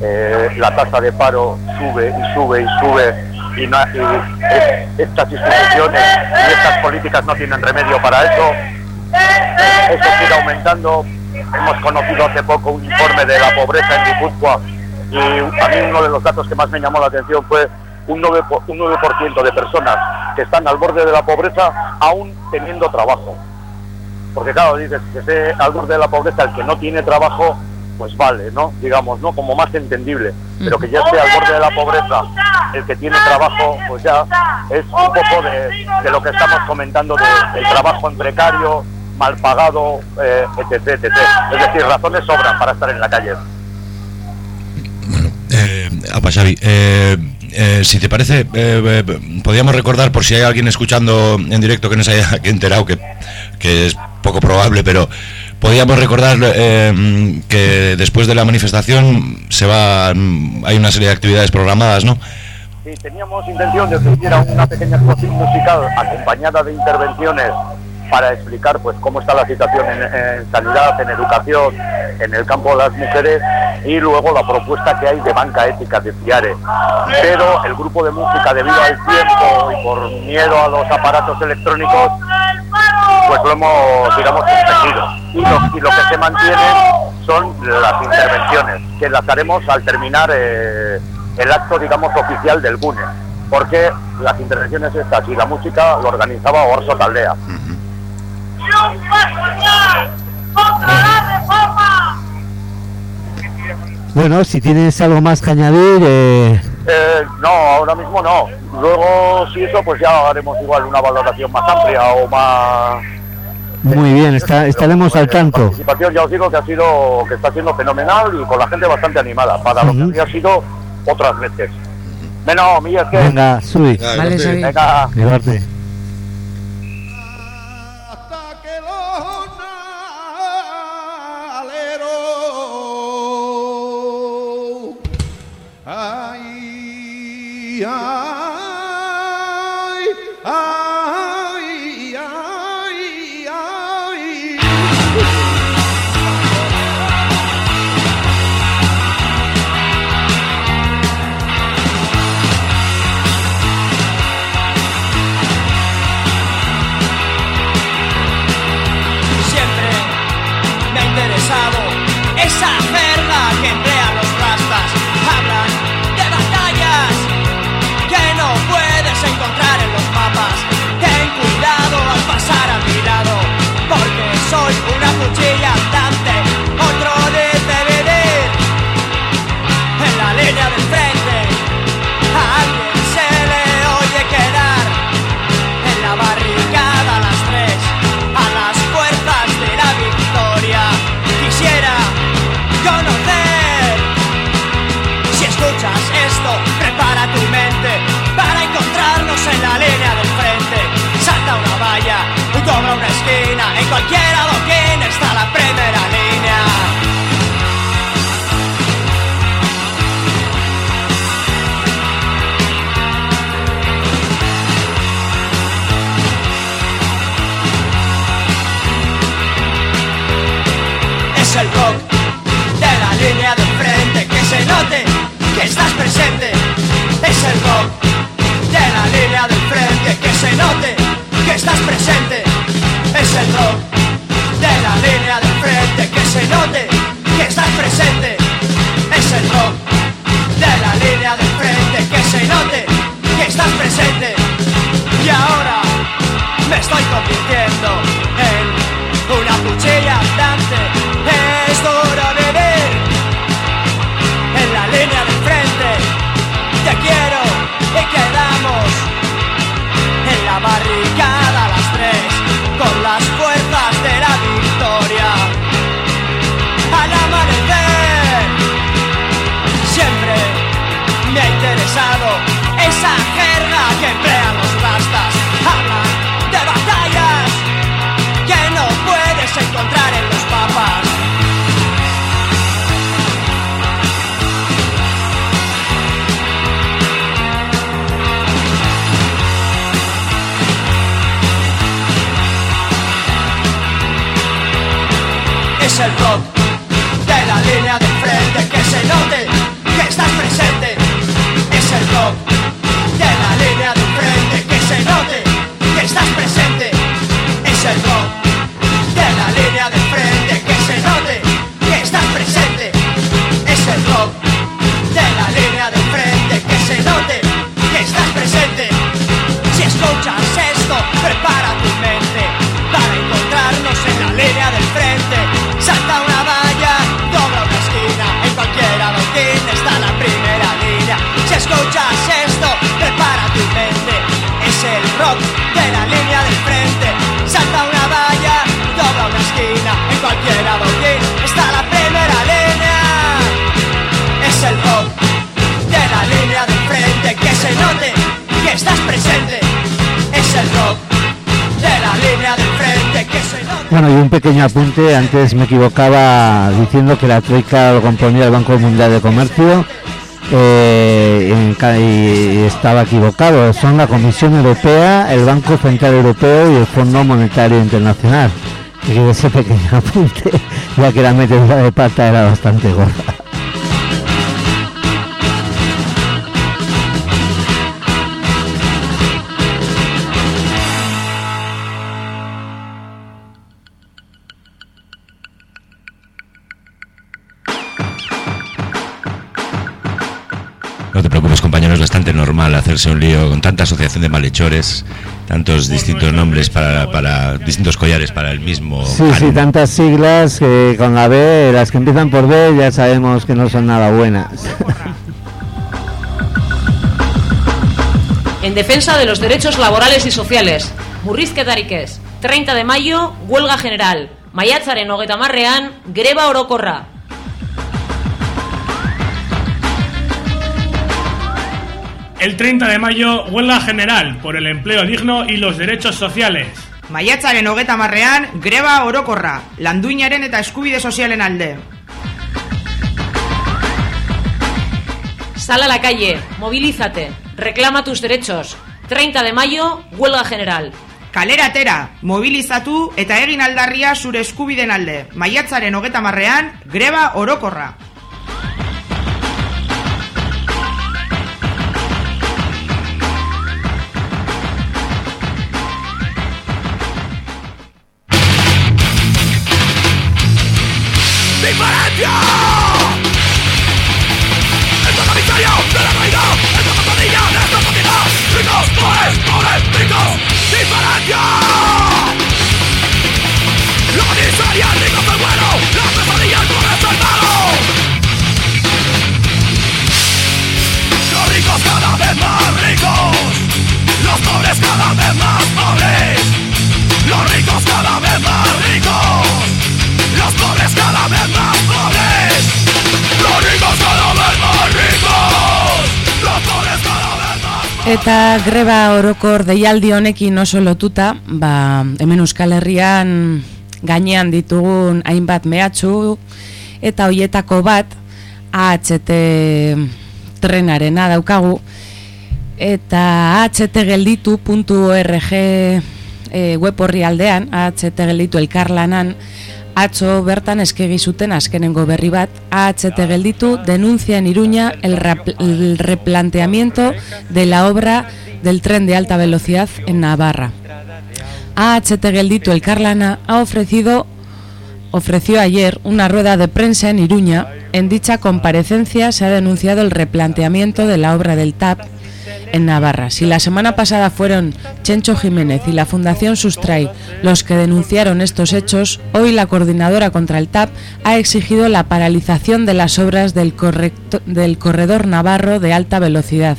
eh, la tasa de paro sube y sube y sube y, estas instituciones y estas políticas no tienen remedio para eso. Eso sigue aumentando. Hemos conocido hace poco un informe de la pobreza en Guipúzcoa y a mí uno de los datos que más me llamó la atención fue un 9%, po- un 9 de personas que están al borde de la pobreza aún teniendo trabajo. Porque claro, dices que esté al borde de la pobreza el que no tiene trabajo, pues vale, ¿no? Digamos, ¿no? Como más entendible. Pero que ya esté al borde de la pobreza el que tiene trabajo, pues ya es un poco de, de lo que estamos comentando de- del trabajo en precario, mal pagado, eh, etc, etc. Es decir, razones sobran para estar en la calle. Eh, apa, Xavi, eh, eh, si te parece, eh, eh, podríamos recordar, por si hay alguien escuchando en directo que no se haya enterado, que, que es poco probable, pero podríamos recordar eh, que después de la manifestación se va, mm, hay una serie de actividades programadas, ¿no? Sí, teníamos intención de que hubiera una pequeña actuación musical acompañada de intervenciones para explicar pues cómo está la situación en, sanidad, en educación, en el campo de las mujeres y luego la propuesta que hay de banca ética de Ciare. Pero el grupo de música, debido al tiempo y por miedo a los aparatos electrónicos, pues lo hemos, digamos, suspendido. Y lo, que se mantiene son las intervenciones, que las haremos al terminar eh, el acto, digamos, oficial del GUNE, porque las intervenciones estas y la música lo organizaba Orso Taldea. Bueno, si tienes algo más que añadir, eh, Eh, no, ahora mismo no. Luego, si eso, pues ya haremos igual una valoración más amplia o más... muy bien, está, estaremos al tanto. participación, ya os digo que ha sido, que está siendo fenomenal y con la gente bastante animada, para lo que había sido otras veces. Bueno, Miguel, ¿qué? Venga, sube. Vale, Xavi. Venga. Llevarte. Maria. presente es el rock de la línea de frente. Que se note que estás presente es el rock de la línea de frente. Que se note que estás presente. Y ahora me estoy convirtiendo en una cuchilla andante. Es duro vivir en la línea de frente. Te quiero y quedamos en la barricada. Bueno, y un pequeño apunte, antes me equivocaba diciendo que la troika lo componía el Banco Mundial de Comercio eh, y estaba equivocado. Son la Comisión Europea, el Banco Central Europeo y el Fondo Monetario Internacional. Y ese pequeño apunte, ya que la metedura de pata era bastante gorda. Hacerse un lío con tanta asociación de malhechores, tantos distintos nombres para, para distintos collares para el mismo. Sí, sí, tantas siglas que con la B, las que empiezan por B ya sabemos que no son nada buenas. En defensa de los derechos laborales y sociales. Murrizketarik 30 de mayo, huelga general. Maiatzaren hogeta marrean, greba orokorra. El 30 de mayo, huelga general por el empleo digno y los derechos sociales. Maiatzaren hogeta marrean, greba orokorra, landuinaren eta eskubide sozialen alde. Sal a la calle, movilízate, reclama tus derechos. 30 de mayo, huelga general. Kalera atera, mobilizatu eta egin aldarria zure eskubiden alde. Maiatzaren hogeta marrean, greba orokorra. Eta greba orokor deialdi honekin oso lotuta, ba, hemen Euskal Herrian gainean ditugun hainbat mehatxu eta hoietako bat AHT trenarena daukagu. Eta ahtgelditu.org e, web horri aldean, AHT gelditu elkarlanan, atzo bertan eskegi zuten azkenengo berri bat, AHT gelditu denuncia en Iruña el, replanteamiento de la obra del tren de alta velocidad en Navarra. AHT Gelditu Elkarlana ha ofrecido ofreció ayer una rueda de prensa en Iruña. En dicha comparecencia se ha denunciado el replanteamiento de la obra del TAP en Navarra. Si la semana pasada fueron Chencho Jiménez y la Fundación Sustray los que denunciaron estos hechos, hoy la coordinadora contra el TAP ha exigido la paralización de las obras del, corredor navarro de alta velocidad.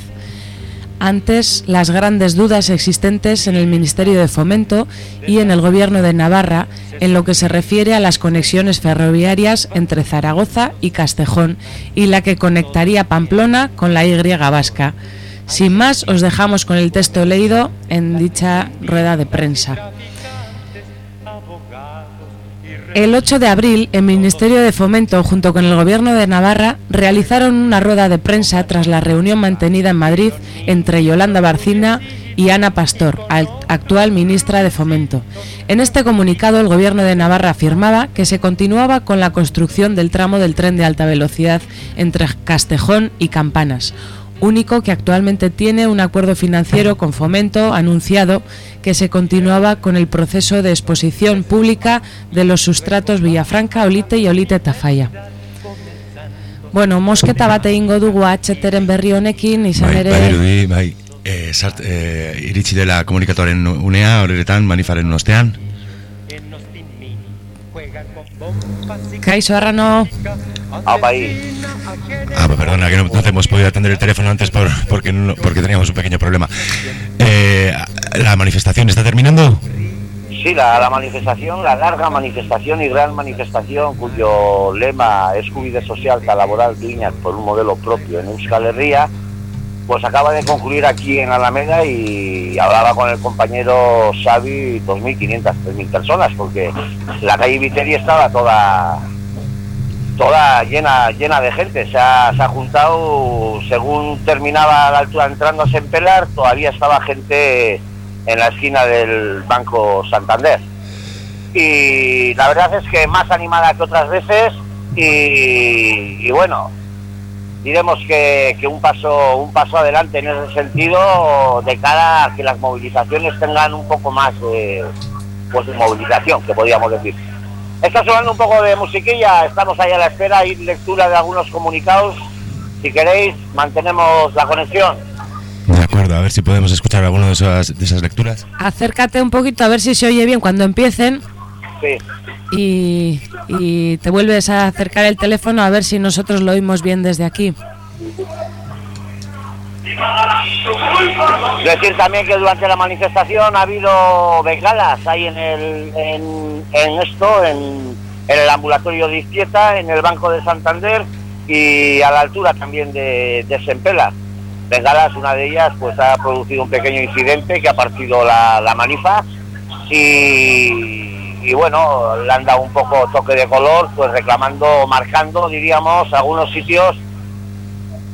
Antes, las grandes dudas existentes en el Ministerio de Fomento y en el Gobierno de Navarra en lo que se refiere a las conexiones ferroviarias entre Zaragoza y Castejón y la que conectaría Pamplona con la Y vasca. Sin más, os dejamos con el texto leído en dicha rueda de prensa. El 8 de abril, el Ministerio de Fomento, junto con el Gobierno de Navarra, realizaron una rueda de prensa tras la reunión mantenida en Madrid entre Yolanda Barcina y Ana Pastor, al- actual ministra de Fomento. En este comunicado, el Gobierno de Navarra afirmaba que se continuaba con la construcción del tramo del tren de alta velocidad entre Castejón y Campanas, único que actualmente tiene un acuerdo financiero con Fomento anunciado que se continuaba con el proceso de exposición pública de los sustratos Villafranca, Olite y Olite Tafalla. Bueno, mosketa bat egingo dugu atxeteren berri honekin, izan ere... Badirudi, bai, e, sart, e, iritsi dela komunikatoren unea, horretan, manifaren ostean. Kaixo, Arrano. Ah, pues perdona, que no, no te hemos podido atender el teléfono antes por, porque, no- porque teníamos un pequeño problema. Eh, ¿La manifestación está terminando? Sí, la, la manifestación, la larga manifestación y gran manifestación cuyo lema es Cubide Social laboral duiñas por un modelo propio en Euskal Herria, pues acaba de concluir aquí en Alameda y hablaba con el compañero Xavi 2.500, 3.000 personas, porque la calle Viteri estaba toda toda llena llena de gente. Se ha, se ha juntado, según terminaba la altura entrando a Sempelar, todavía estaba gente en la esquina del Banco Santander. Y la verdad es que más animada que otras veces y bueno, diremos que, que un paso un paso adelante en ese sentido de cara a que las movilizaciones tengan un poco más de, pues, de movilización, que podríamos decir. Está sonando un poco de musiquilla, estamos ahí a la espera y lectura de algunos comunicados. Si queréis, mantenemos la conexión. De acuerdo, a ver si podemos escuchar alguna de esas, de esas lecturas. Acércate un poquito a ver si se oye bien cuando empiecen Sí. y, y te vuelves a acercar el teléfono a ver si nosotros lo oímos bien desde aquí. Decir también que durante la manifestación ha habido bengalas ahí en el en, en esto, en, en el ambulatorio de Izquieta, en el Banco de Santander y a la altura también de, de Sempela. Bengalas, una de ellas, pues ha producido un pequeño incidente que ha partido la, la manifa y, y bueno, le han dado un poco toque de color, pues reclamando, marcando, diríamos, algunos sitios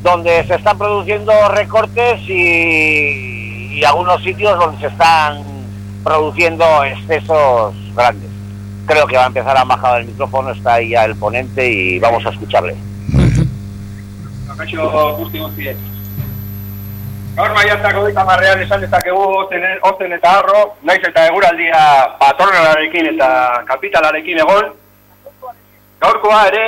donde se están produciendo recortes y, algunos sitios donde se están produciendo excesos grandes. Creo que va a empezar a bajar el micrófono, está ahí ya el ponente y vamos a escucharle. Gaur maiatzak hogeita marrean esan dezakegu ozen, eta arro, naiz eta eguraldia patronalarekin eta kapitalarekin egon, gaurkoa ere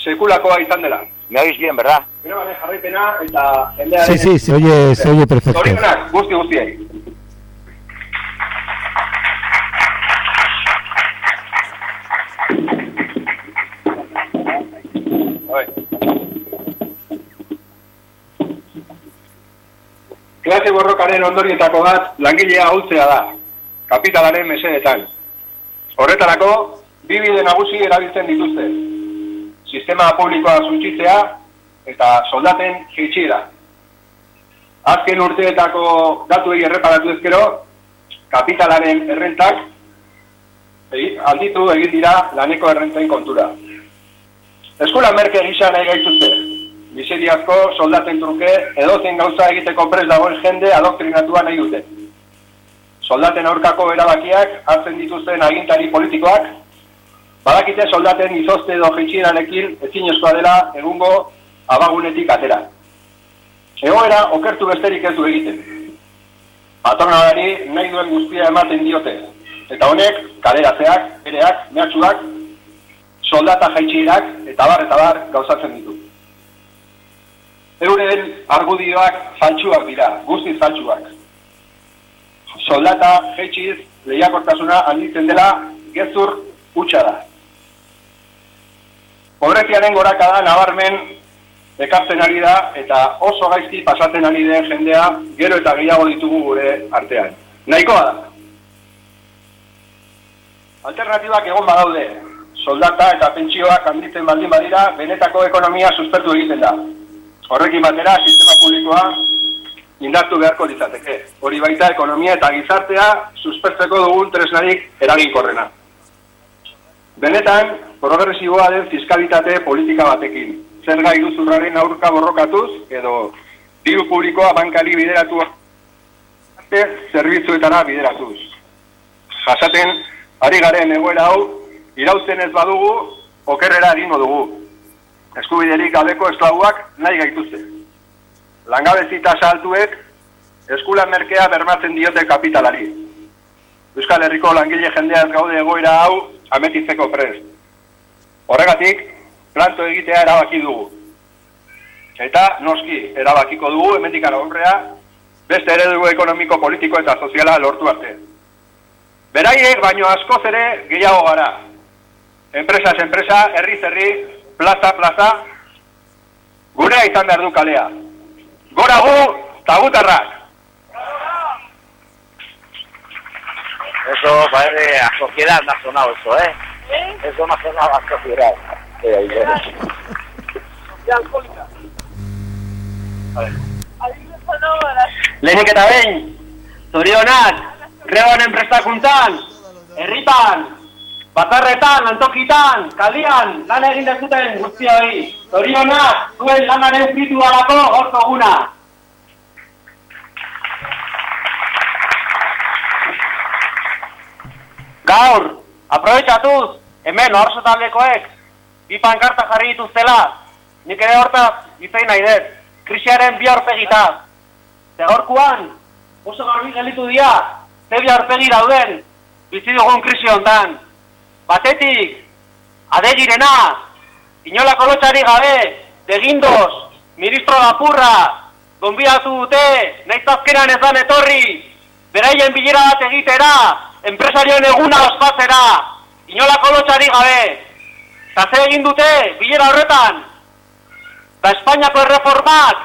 sekulakoa izan dela. Me oís bien, ¿verdad? Grebaren jarraipena eta jendearen... Sí, sí, se oye, se oye perfecto. Zorionak, guzti guztiei. Bai. Klase borrokaren ondorietako bat langilea ahultzea da, kapitalaren mesedetan. Horretarako, bi bide nagusi erabiltzen dituzte. Sistema publikoa suntsitzea eta soldaten jeitsiera. Azken urteetako datuei erreparatu ezkero, kapitalaren errentak egi- alditu egin dira laneko errenten kontura. Eskola merke gisa nahi gaituzte. Miseriazko soldaten truke edozein gauza egiteko prest dagoen jende adoktrinatua nahi dute. Soldaten aurkako erabakiak hartzen dituzten agintari politikoak, badakite soldaten izozte edo jeitsierarekin ezinezkoa dela egungo abagunetik atera. Egoera okertu besterik ez du egiten. Patronalari nahi duen guztia ematen diote. Eta honek, kaleratzeak, ereak, mehatxuak, soldata jaitsierak eta bar eta bar gauzatzen ditu. Euren argudioak faltsuak dira, guztiz faltsuak. Soldata jaitsiz lehiakortasuna handitzen dela gezur hutsa da. Pobreziaren gorakada nabarmen ekartzen ari da eta oso gaizki pasatzen ari den jendea gero eta gehiago ditugu gure artean. Nahikoa da. Alternatibak egon badaude, soldata eta pentsioak handitzen baldin badira, benetako ekonomia suspertu egiten da. Horrekin batera, sistema publikoa indartu beharko litzateke. Hori baita ekonomia eta gizartea suspertzeko dugun tresnarik eraginkorrena. Benetan, progresiboa den fiskalitate politika batekin. Zer gai duzurraren aurka borrokatuz, edo diru publikoa bankari bideratu zerbitzuetara bideratuz. Jasaten, ari garen egoera hau, irautzen ez badugu, okerrera egingo dugu. Eskubiderik gabeko esklabuak nahi gaituzte. Langabezi tasa altuek, eskulan merkea bermatzen diote kapitalari. Euskal Herriko langile jendeaz gaude egoera hau ametitzeko prest. Horregatik, planto egitea erabaki dugu. Eta, noski, erabakiko dugu, hemendik horrea, beste eredu ekonomiko, politiko eta soziala lortu arte. Beraiek baino askoz ere gehiago gara. Enpresa es enpresa, herri zerri, plaza plaza, gurea izan behar du kalea. Gora gu, tagutarrak! Eso parece a sociedad ha sonado eso, ¿eh? Eso me ha sonado a sociedad. Eh. Lehenik eta behin, zorionak, grebanen prestakuntzan, herritan, batzarretan, antokitan, kalian, lan egin dezuten guztioi. Zorionak, zuen lanaren fritu alako gorko guna. Gaur, aprobetxatuz, hemen orso taldekoek, bi pankarta jarri dituztela, nik ere hortaz, gizei nahi dut, krisiaren bi aurpegita. Zegorkuan, oso garbi gelitu dira, ze bi aurpegi dauden, bizi dugun krisi hontan. Batetik, adegirena, inolako lotxari gabe, degindoz, ministro lapurra, gonbidatu dute, nahiz azkenan ez dan etorri, beraien bilera bat egitera, enpresarioen eguna ospatzera, inolako lotxari gabe. Ze egin dute, bilera horretan, da Espainiako erreformak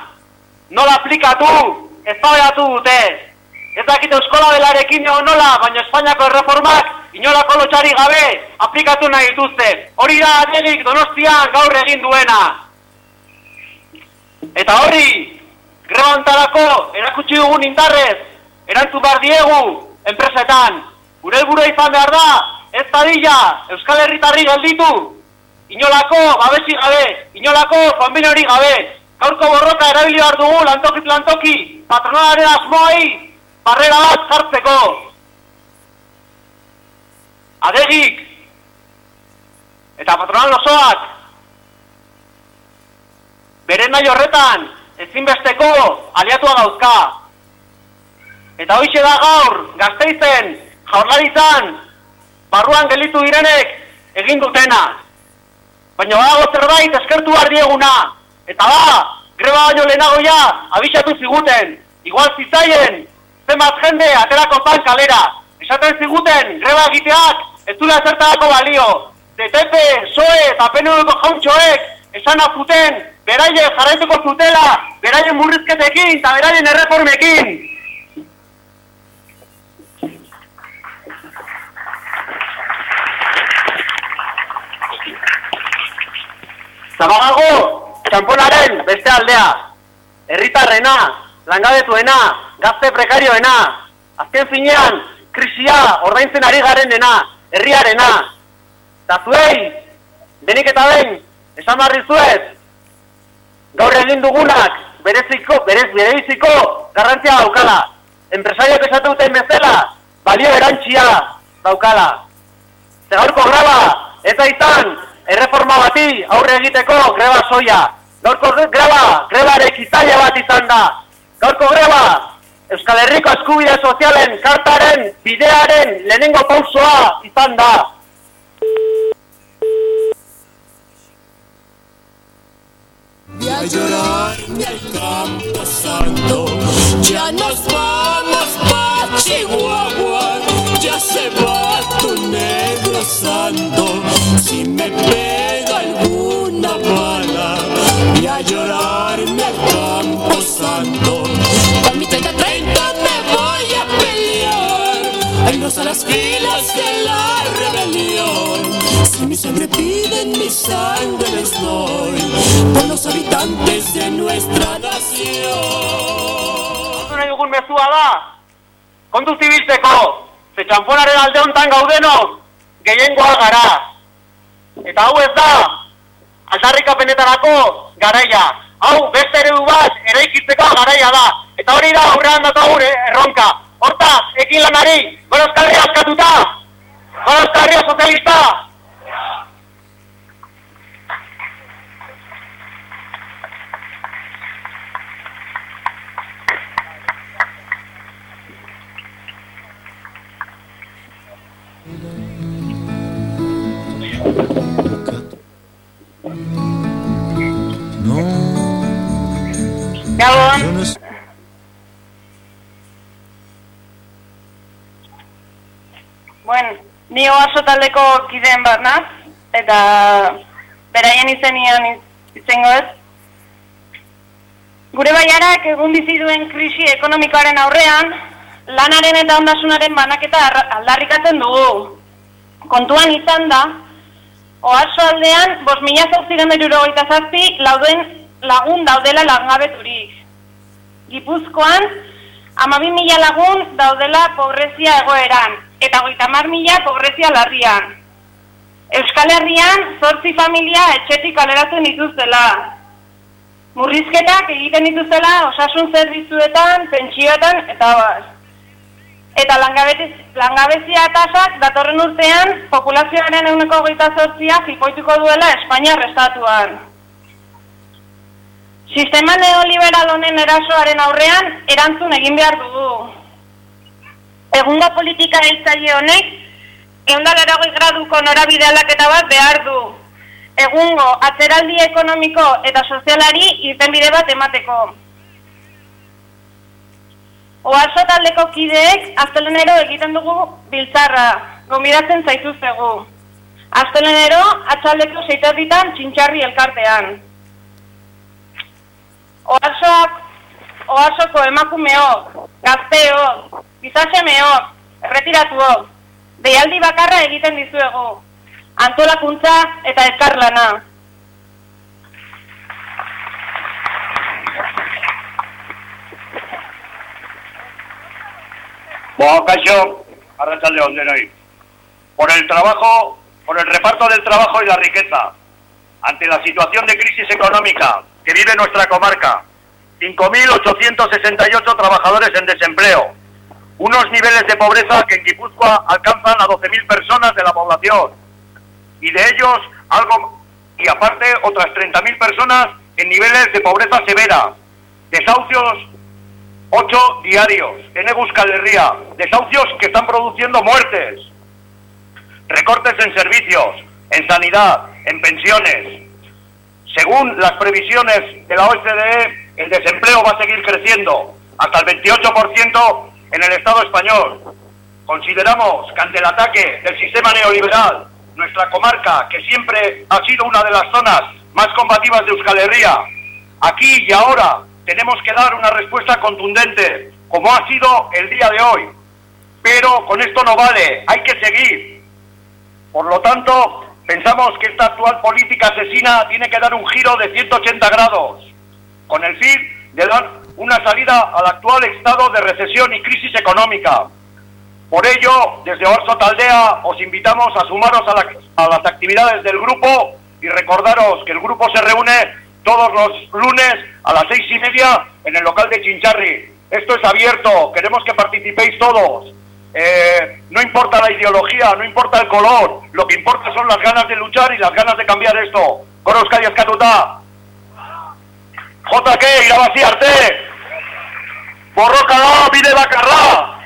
nola aplikatu, ez dute. Ez dakite eskola belarekin nola, baina Espainiako erreformak inolako lotxari gabe aplikatu nahi dituzte. Hori da adelik donostian gaur egin duena. Eta hori, grebantarako erakutsi dugun indarrez, erantzu behar diegu enpresetan. Gure helburua izan behar da, ez dadila Euskal Herritarri gelditu, inolako babesi gabe, inolako konbinori gabe, gaurko borroka erabili behar dugu lantoki plantoki, patronalaren asmoai, barrera bat jartzeko. Adegik, eta patronal osoak, beren nahi horretan, ezinbesteko aliatua dauzka. Eta hoxe da gaur, gazteizen, jaurlaritzan, barruan gelitu direnek egin dutena. Baina badago zerbait eskertu dieguna. Eta ba, greba baino lehenago ja, abixatu ziguten. Igual zitzaien, zenbat jende aterako zan kalera. Esaten ziguten, greba egiteak, ez dula zertarako balio. ZTP, SOE eta PNUko jauntxoek, esan azuten, beraien jarraituko zutela, beraien murrizketekin eta beraien erreformekin. Zabagago, txamponaren beste aldea, herritarrena, langabetuena, gazte prekarioena, azken finean, krisia ordaintzen ari garenena, herriarena. Eta zuei, denik eta behin, esan barri zuez, gaur egin dugunak, bereziko, berez, bereziko, garrantzia daukala. Enpresariak esatu duten bezala, balio erantxia daukala. Zegaurko graba, ez da izan, erreforma bati aurre egiteko greba soia. Gaurko greba, grebare kitzaile bat izan da. Gaurko greba, Euskal Herriko eskubide sozialen kartaren bidearen lehenengo pausoa izan da. Voy a llorar del campo santo, ya nos vamos pa' Chihuahua, ya se va tu negro santo, si me pega alguna bala, voy a llorar del campo santo. Pelear, a las filas de la rebelión, si mi sangre piden mi sangre les doy, por los habitantes de nuestra nación. nahi dugun mezua da, kontuz ibiltzeko, ze txanponaren alde hontan gaudenok, gehiengoa gara. Eta hau ez da, aldarrikapenetarako garaia. Hau, beste eredu bat, eraikitzeko garaia da. Eta hori da, aurrean data gure, erronka. Horta, Ekin Lanari, barazkarri askatuta, barazkarri sozialista. No. Ya, Gabon. Bueno, ni oaso taldeko kideen bat naz, eta beraien izenian iz- izango ez. Gure baiarak egun bizi duen krisi ekonomikoaren aurrean, lanaren eta ondasunaren banaketa aldarrikatzen dugu. Kontuan izan da, oaso aldean, bos mila zortziren zazpi, lauden lagun daudela langabeturik. Gipuzkoan, amabi mila lagun daudela pobrezia egoeran, eta goita mar mila pobrezia larrian. Euskal Herrian, zortzi familia etxetik kaleratzen dituztela. Murrizketak egiten dituztela osasun zerbitzuetan, pentsioetan, eta bar. Eta langabezia tasak datorren urtean populazioaren euneko hogeita zortzia jipoituko duela Espainiar estatuan. Sistema neoliberal honen erasoaren aurrean erantzun egin behar dugu. Egungo politika hiltzaile honek eundaleragoi graduko norabide aldaketa bat behar du. Egungo atzeraldi ekonomiko eta sozialari irtenbide bat emateko. Oaso taldeko kideek astelenero egiten dugu biltzarra, gomidatzen zaituztegu. Astelenero atxaldeko seiterritan txintxarri elkartean. Oasoak, oasoko emakumeok, gazteok, gizasemeok, erretiratuok, deialdi bakarra egiten dizuegu, antolakuntza eta elkarlana. Bueno, Cacho, arrachalde hoy. Por el trabajo, por el reparto del trabajo y la riqueza, ante la situación de crisis económica que vive nuestra comarca, 5.868 trabajadores en desempleo, unos niveles de pobreza que en Guipúzcoa alcanzan a 12.000 personas de la población, y de ellos algo, y aparte otras 30.000 personas en niveles de pobreza severa, desahucios 8 diarios. En Euskal Herria, desahucios que están produciendo muertes, recortes en servicios, en sanidad, en pensiones. Según las previsiones de la OCDE, el desempleo va a seguir creciendo hasta el 28% en el Estado español. Consideramos que ante el ataque del sistema neoliberal, nuestra comarca, que siempre ha sido una de las zonas más combativas de Euskal Herria, aquí y ahora tenemos que dar una respuesta contundente, como ha sido el día de hoy. Pero con esto no vale, hay que seguir. Por lo tanto, pensamos que esta actual política asesina tiene que dar un giro de 180 grados, con el fin de dar una salida al actual estado de recesión y crisis económica. Por ello, desde Orso Taldea os invitamos a sumaros a, la- a las actividades del grupo y recordaros que el grupo se reúne todos los lunes a las seis y media en el local de Chincharri. Esto es abierto, queremos que participéis todos. Eh, no importa la ideología, no importa el color, lo que importa son las ganas de luchar y las ganas de cambiar esto. Goroskai eskatuta. JK, irabazi arte. Borroka da, bide bakarra.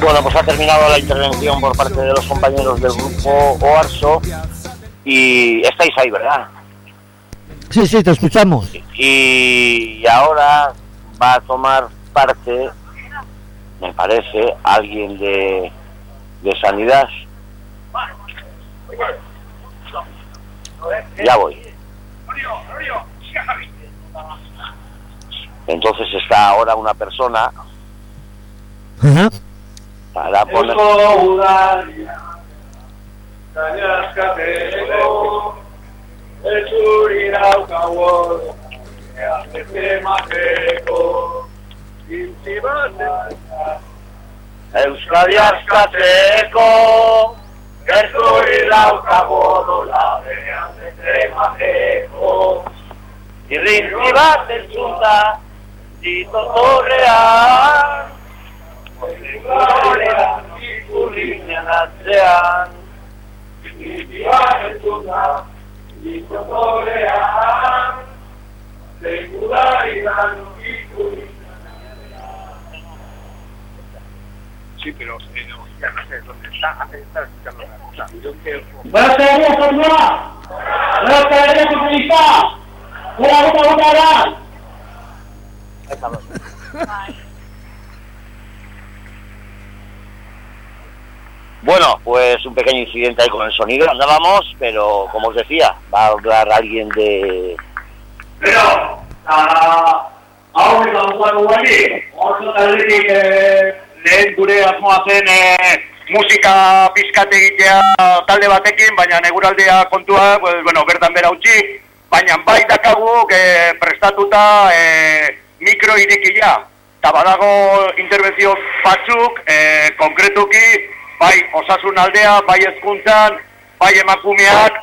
Bueno, pues ha terminado la intervención por parte de los compañeros del grupo OARSO y estáis ahí, ¿verdad? Sí, sí, te escuchamos. Y ahora va a tomar parte, me parece, alguien de, de sanidad. Ya voy. Entonces está ahora una persona Ajá. para poner... Eusko udaria, gainazkateko, etxuri daukago, beste mateko, intzi baten. Euskadi askatzeko Gerturi daukago dola berean beste mateko, irrintzi bat entzuta ditotorrean Gorean ikurriñan atzean Ibarretuna, ikotorean, sekudarian ikuri. Sí, pero eh, no, no sé está. Que la cosa. Bueno, pues un pequeño incidente ahí con el sonido, andábamos, pero como os decía, va a hablar alguien de... Pero, ah, hau eta dugu guari, oso taldetik eh, lehen gure asmoa zen eh, musika pizkat egitea talde batekin, baina neguraldea kontua, bueno, bertan bera utzi, baina bai dakagu eh, prestatuta eh, mikro irekia, eta badago intervenzio batzuk, eh, konkretuki, bai osasun aldea, bai hezkuntzan, bai emakumeak,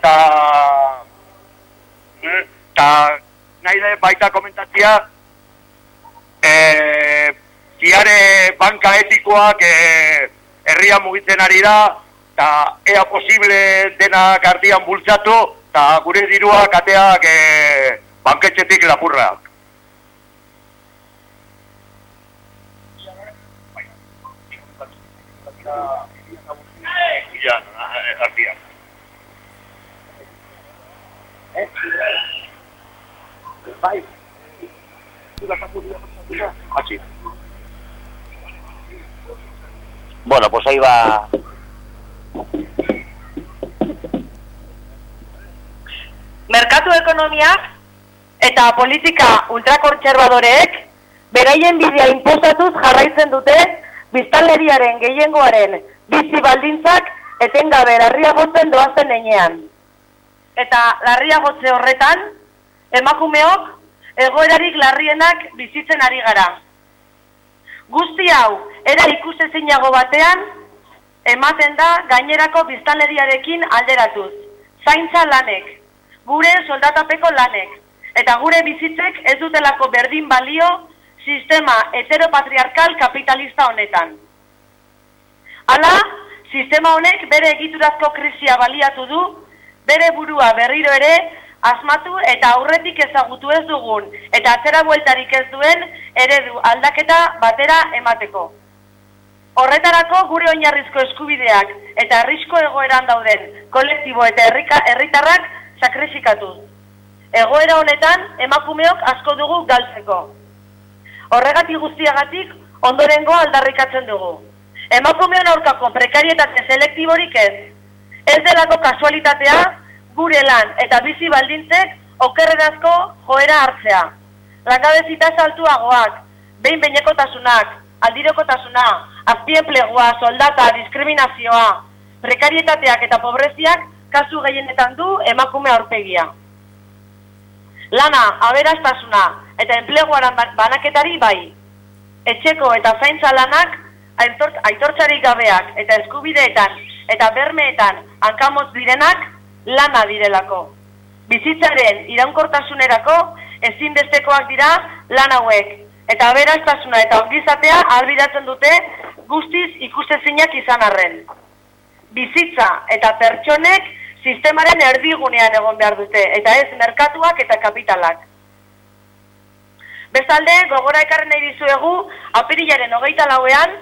eta nahi da baita komentatzia e, ziare banka etikoak e, herria mugitzen ari da eta ea posible denak artean bultzatu eta gure diruak ateak e, banketxetik lapurra. Ya, artean. Bai. Así. Bueno, pues ahí va... Merkatu ekonomiak eta politika ultrakontserbadoreek beraien bidea inposatuz jarraitzen dute biztanleriaren gehiengoaren bizi baldintzak etengabe larriagotzen doazen heinean. Eta larriagotze horretan, emakumeok egoerarik larrienak bizitzen ari gara. Guzti hau, era ikusezinago batean, ematen da gainerako biztanleriarekin alderatuz. Zaintza lanek, gure soldatapeko lanek, eta gure bizitzek ez dutelako berdin balio sistema heteropatriarkal kapitalista honetan. Hala, sistema honek bere egiturazko krisia baliatu du, bere burua berriro ere asmatu eta aurretik ezagutu ez dugun eta atzera bueltarik ez duen eredu aldaketa batera emateko. Horretarako gure oinarrizko eskubideak eta arrisko egoeran dauden kolektibo eta herrika herritarrak sakrifikatuz. Egoera honetan emakumeok asko dugu galtzeko. Horregatik guztiagatik ondorengo aldarrikatzen dugu. Emakumeon aurkako prekarietate selektiborik ez. Ez delako kasualitatea gure lan eta bizi baldintzek okerrerazko joera hartzea. Langabezita saltuagoak, behin behinekotasunak, aldirokotasuna, azpienplegua, soldata, diskriminazioa, prekarietateak eta pobreziak kasu gehienetan du emakume aurpegia. Lana, aberastasuna eta enpleguaran ba- banaketari bai. Etxeko eta zaintza lanak aitor- aitortzarik gabeak eta eskubideetan eta bermeetan hankamoz direnak lana direlako. Bizitzaren iraunkortasunerako ezinbestekoak dira lan hauek eta aberastasuna eta ongizatea albidatzen dute guztiz ikusezinak izan arren. Bizitza eta pertsonek sistemaren erdigunean egon behar dute, eta ez merkatuak eta kapitalak. Bestalde, gogora ekarren nahi dizuegu, apirilaren hogeita lauean,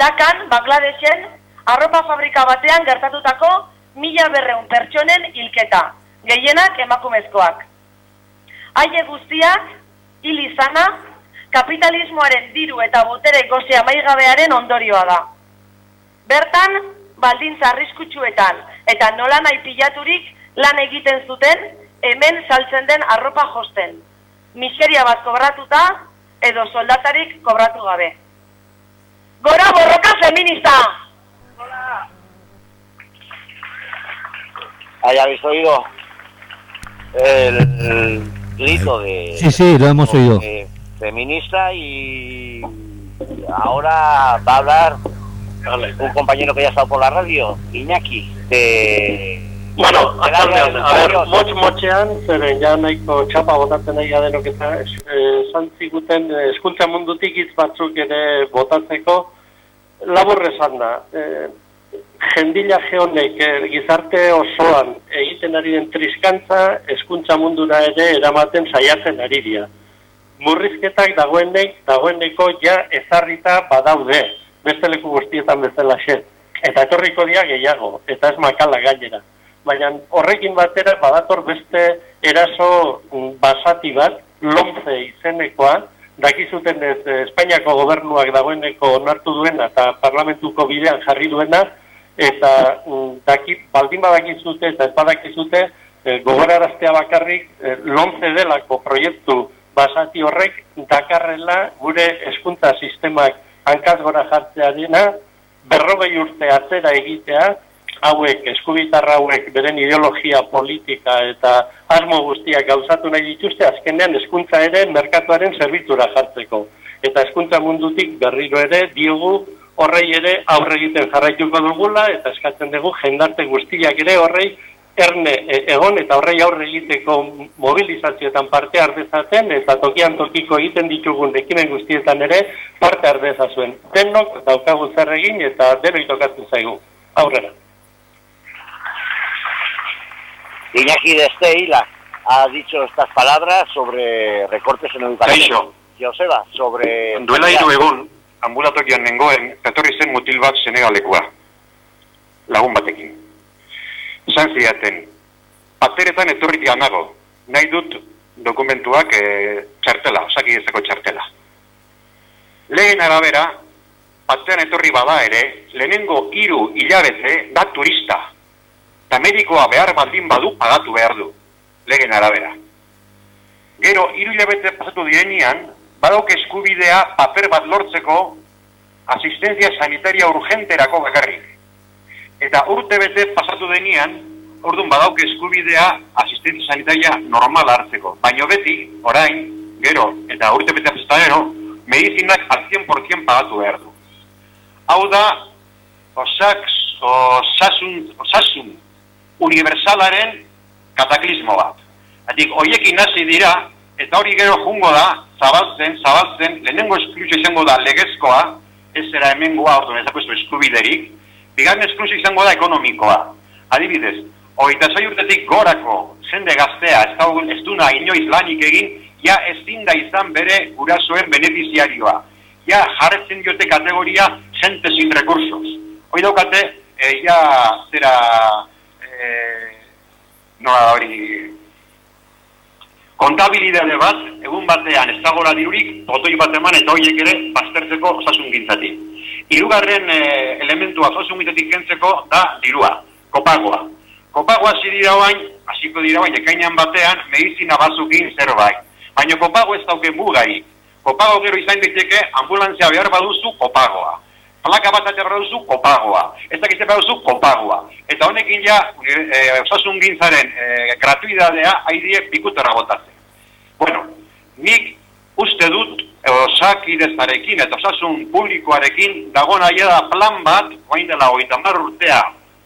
Dakan, Bangladesen, arropa fabrika batean gertatutako mila berreun pertsonen hilketa, gehienak emakumezkoak. Haie guztiak, hil izana, kapitalismoaren diru eta botere gozea maigabearen ondorioa da. Bertan, baldintza arriskutsuetan eta nola nahi pilaturik lan egiten zuten, hemen saltzen den arropa josten. Miseria bat kobratuta edo soldatarik kobratu gabe. Gora borroka feminista! Ahí habéis oído el, el grito de... Sí, sí, lo hemos oído. de feminista y ahora va a hablar un compañero que ya ha estado por la radio, Iñaki, de... Bueno, a Berriozar. motx motxean, zeren ja nahiko txapa botatzen nahi denok eta eh, esan ziguten eh, eskuntza mundutik hitz batzuk ere botatzeko labur esan da. Eh, jendila geonek eh, gizarte osoan egiten ari den triskantza eskuntza mundura ere eramaten saiatzen ari dira. Murrizketak dagoenek, dagoeneko ja ezarrita badaude, beste leku guztietan bezala xe. Eta etorriko dia gehiago, eta ez makala gainera. Baina horrekin batera badator beste eraso mm, basati bat, lomze izenekoa, dakizuten ez eh, Espainiako gobernuak dagoeneko onartu duena eta parlamentuko bidean jarri duena, eta mm, daki, baldin badakizute eta ez badakizute, gogoraraztea bakarrik eh, lomze delako proiektu basati horrek dakarrela gure hezkuntza sistemak hankaz gora jartzea dena, berrogei urte atzera egitea, hauek, eskubitarra hauek, beren ideologia politika eta asmo guztiak gauzatu nahi dituzte, azkenean hezkuntza ere merkatuaren zerbitzura jartzeko. Eta hezkuntza mundutik berriro ere diogu horrei ere aurre egiten jarraituko dugula eta eskatzen dugu jendarte guztiak ere horrei erne e, egon eta horrei aurre egiteko mobilizazioetan parte hartezaten eta tokian tokiko egiten ditugun ekimen guztietan ere parte hartezazuen. Denok daukagu zer egin eta denoi tokatzen zaigu. Aurrera. Iñaki de Esteila ha dicho estas palabras sobre recortes en educación. Kaixo. Joseba, sobre... Duela hiru egun, ambulatokian nengoen, etorri zen mutil bat senegalekoa. Lagun batekin. Esan zidaten, pateretan etorritik nago, nahi dut dokumentuak e, txartela, osakidezako txartela. Lehen arabera, batean etorri bada ere, lehenengo hiru hilabete da turista. Eta medikoa behar baldin badu pagatu behar du, lehen arabera. Gero, hiru hilabete pasatu direnean, badauk eskubidea paper bat lortzeko asistentzia sanitaria urgenterako bakarrik. Eta urte bete pasatu denean, orduan badauk eskubidea asistentzia sanitaria normal hartzeko. Baina beti, orain, gero, eta urte bete pasatu gero, medizinak al 100% pagatu behar du. Hau da, osak, osasun, osasun universalaren kataklismo bat. Atik, hoiekin hasi dira, eta hori gero jungo da, zabaltzen, zabaltzen, lehenengo esklusio izango da legezkoa, ez zera hemengoa, orduan ezako ez eskubiderik, bigarren esklusio izango da ekonomikoa. Adibidez, hogeita zai urtetik gorako jende gaztea ez, da, ez duna inoiz lanik egin, ja ezin da izan bere gurasoen beneficiarioa. Ja jarretzen diote kategoria gente sin recursos. Hoi daukate, e, ja zera, e, nola hori, kontabilidade bat, egun batean ez dagoela dirurik, botoi bat eman eta horiek ere baztertzeko osasun gintzatik. Hirugarren e, elementua gintzatik kentzeko da dirua, kopagoa. Kopagoa hasi dira bain, hasiko dira bain, ekainan batean, medizina bazukin zerbait. Baina kopago ez dauke mugari. Kopago gero izan daiteke ambulantzia behar baduzu kopagoa. Plaka bat atera duzu kopagoa. Ez dakizte behar duzu kopagoa. Eta honekin ja, e, osasun gintzaren e, gratuidadea haidie pikutera botatzen. Bueno, nik uste dut osakidezarekin eta osasun publikoarekin dagoen aia da plan bat, guain dela hogeita mar urtea,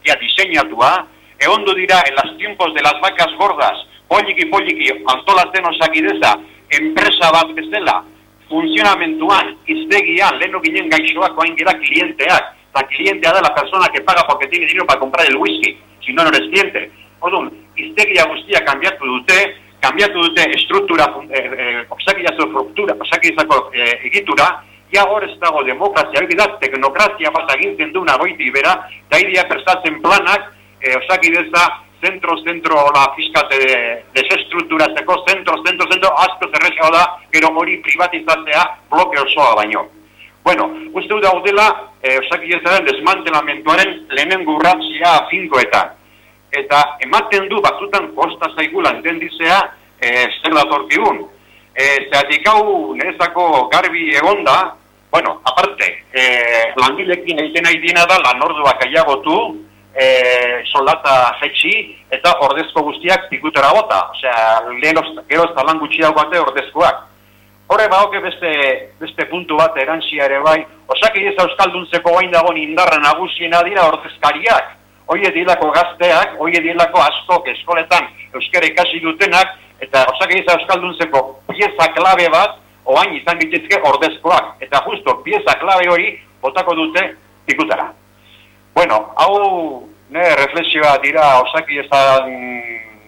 ja diseinatua, egondu dira en las tiempos de las vacas gordas, poliki poliki antolatzen osakideza, enpresa bat bezala, funtzionamentuan, iztegian, leheno ginen gaixoak oain gira klienteak, eta klientea da la persona que paga porque tiene dinero para comprar el whisky, si no, no eres cliente. Orduan, iztegia guztia kanbiatu dute, kanbiatu dute estruktura, eh, eh, osakidazko struktura, osakidazko eh, egitura, ja hor ez dago demokrazia, hori da, teknokrazia bat agintzen duna goiti bera, idia prestatzen planak, e, osakideza, zentro, zentro, la fiskate de, desestrukturatzeko, zentro, zentro, zentro, asko zerrexao da, gero hori privatizatzea bloke osoa baino. Bueno, uste du daudela, e, osakidezaren desmantelamentuaren lehenengo urratxia finkoetan. Eta ematen du batzutan kosta zaigula entendizea e, zer datorkigun. E, Zeatik hau nerezako garbi egonda, bueno, aparte, e, langilekin egiten nahi dina da lan orduak aiagotu, e, soldata jetxi eta ordezko guztiak pikutera bota. Osea, lehen gero ez lan gutxi dagoate ordezkoak. Horre baoke beste, beste puntu bat erantsia ere bai, osak ez euskalduntzeko gain dago indarra nagusiena dira ordezkariak. Hoie dilako gazteak, hoie dilako askok eskoletan euskara ikasi dutenak, eta osak ez euskalduntzeko pieza klabe bat, oain izan bitzizke ordezkoak. Eta justo, pieza klabe hori botako dute pikutara. Bueno, hau ne, reflexioa dira osaki ezan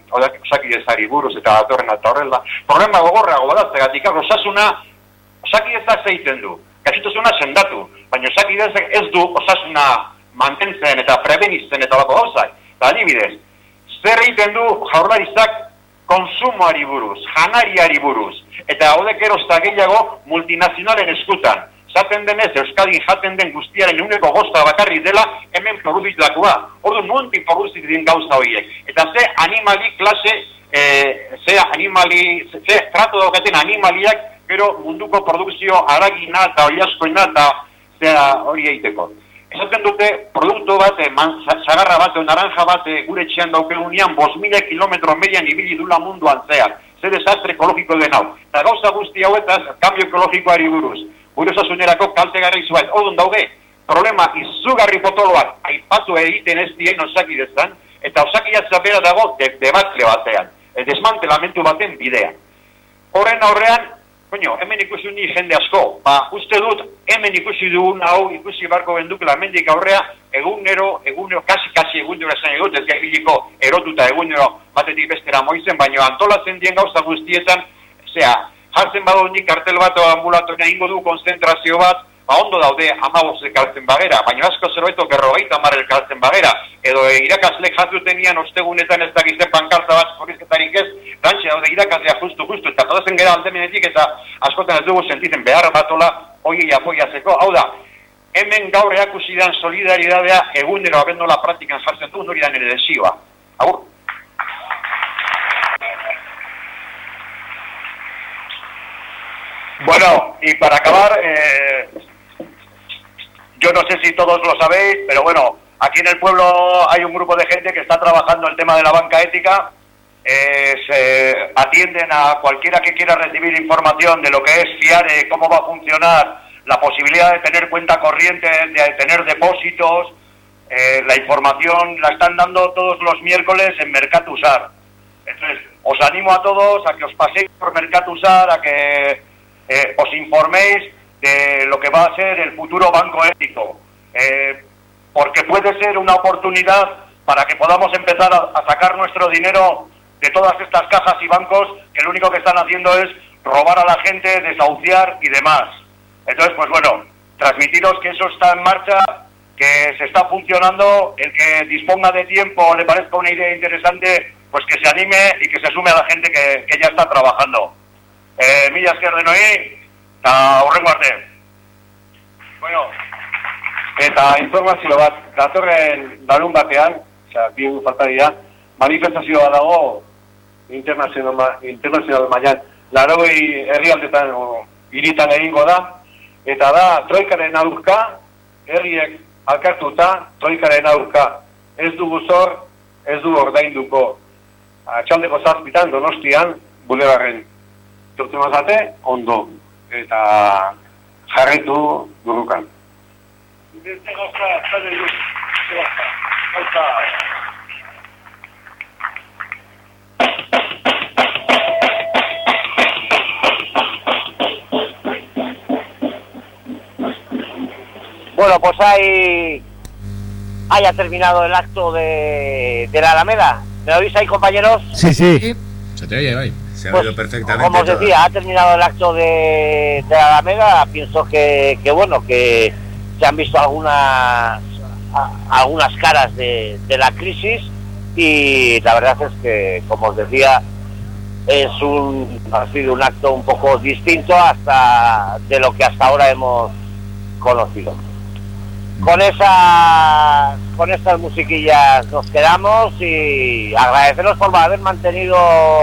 osaki ezari buruz eta datorren eta horrela. Problema gogorra gobadatze gatik, osasuna osaki ezak zeiten du. Kasituzuna sendatu, baina osaki ez du osasuna mantentzen eta prebenitzen eta bako gauzak. Eta adibidez, zer egiten du jaurlarizak konsumoari buruz, janariari buruz, eta hau erozta gehiago multinazionalen eskutan. Zaten denez, Euskadi jaten den guztiaren uneko gosta bakarri dela, hemen produzitlakoa. Ordu nuntik produzitzen gauza horiek. Eta ze animali klase, e, ze animali, ze trato daukaten animaliak, gero munduko produkzio aragina eta oiaskoina eta zera hori egiteko. Ezaten dute, produktu bat, e, man, zagarra bat, naranja bat, e, gure txean daukegunean, bos mila kilometro median ibili dula munduan zeak. Zer desastre ekologiko den hau. Eta gauza guzti hauetaz, kambio ekologikoari buruz gure osasunerako kalte garri zuet. Odun daude, problema izugarri potoloak aipatu egiten ez dien osaki dezan, eta osaki bera dago de, debatle batean, e, desmantelamentu baten bidean. Horren aurrean, koño, hemen ikusi ni jende asko, ba, uste dut, hemen ikusi dugun hau, ikusi barko benduk lamendik aurrea, egunero, egunero, kasi-kasi egunero esan egut, ez gaibiliko erotuta egunero batetik bestera moizen, baina antolatzen dien gauza guztietan, zea, jartzen badu nik kartel bat o ambulatoria ingo du konzentrazio bat, ba ondo daude amaboz elkartzen bagera, baina asko zerbeto gerrogeita mar elkartzen bagera, edo e, irakaslek jatutenian ostegunetan ez dakizten pankarta bat korrizketarik ez, rantxe daude irakaslea justu, justu, eta todazen gara aldemenetik eta askotan ez dugu sentitzen behar batola oiei apoiatzeko, hau da, hemen gaur eakusidan solidaridadea egunero abendola praktikan jartzen du, nori da nire desioa. Agur. Bueno, y para acabar, eh, yo no sé si todos lo sabéis, pero bueno, aquí en el pueblo hay un grupo de gente que está trabajando el tema de la banca ética. Eh, se atienden a cualquiera que quiera recibir información de lo que es FIARE, cómo va a funcionar, la posibilidad de tener cuenta corriente, de tener depósitos. Eh, la información la están dando todos los miércoles en Mercatusar. Entonces, os animo a todos a que os paséis por Mercatusar, a que eh, os informéis de lo que va a ser el futuro banco ético, eh, porque puede ser una oportunidad para que podamos empezar a, sacar nuestro dinero de todas estas cajas y bancos que lo único que están haciendo es robar a la gente, desahuciar y demás. Entonces, pues bueno, transmitiros que eso está en marcha, que se está funcionando, el que disponga de tiempo le parezca una idea interesante, pues que se anime y que se sume a la gente que, que ya está trabajando. Eh, esker denoi, eta horrengo arte. Bueno, eta informazio bat, datorren darun batean, oza, bi falta dira, manifestazioa dago internazional, internazional maian, larogei herrialdetan o, iritan egingo da, eta da, troikaren aurka, herriek alkartuta, troikaren aurka, ez dugu zor, ez du ordainduko, atxaldeko zazpitan, donostian, bulebarren. Urte mazate, ondo, eta jarretu gurukan. Beste gauza, zade du, gauza, Bueno, pues ahí haya terminado el acto de, de la Alameda. ¿Me lo oís ahí, compañeros? Sí, sí. Se te oye, ahí. Se ha oído perfectamente como os decía, ha terminado el acto de, de la Alameda. Pienso que, que, bueno, que se han visto algunas a- algunas caras de, de la crisis y la verdad es que, como os decía, es un ha sido un acto un poco distinto hasta de lo que hasta ahora hemos conocido. Con esas con estas musiquillas nos quedamos y agradeceros por haber mantenido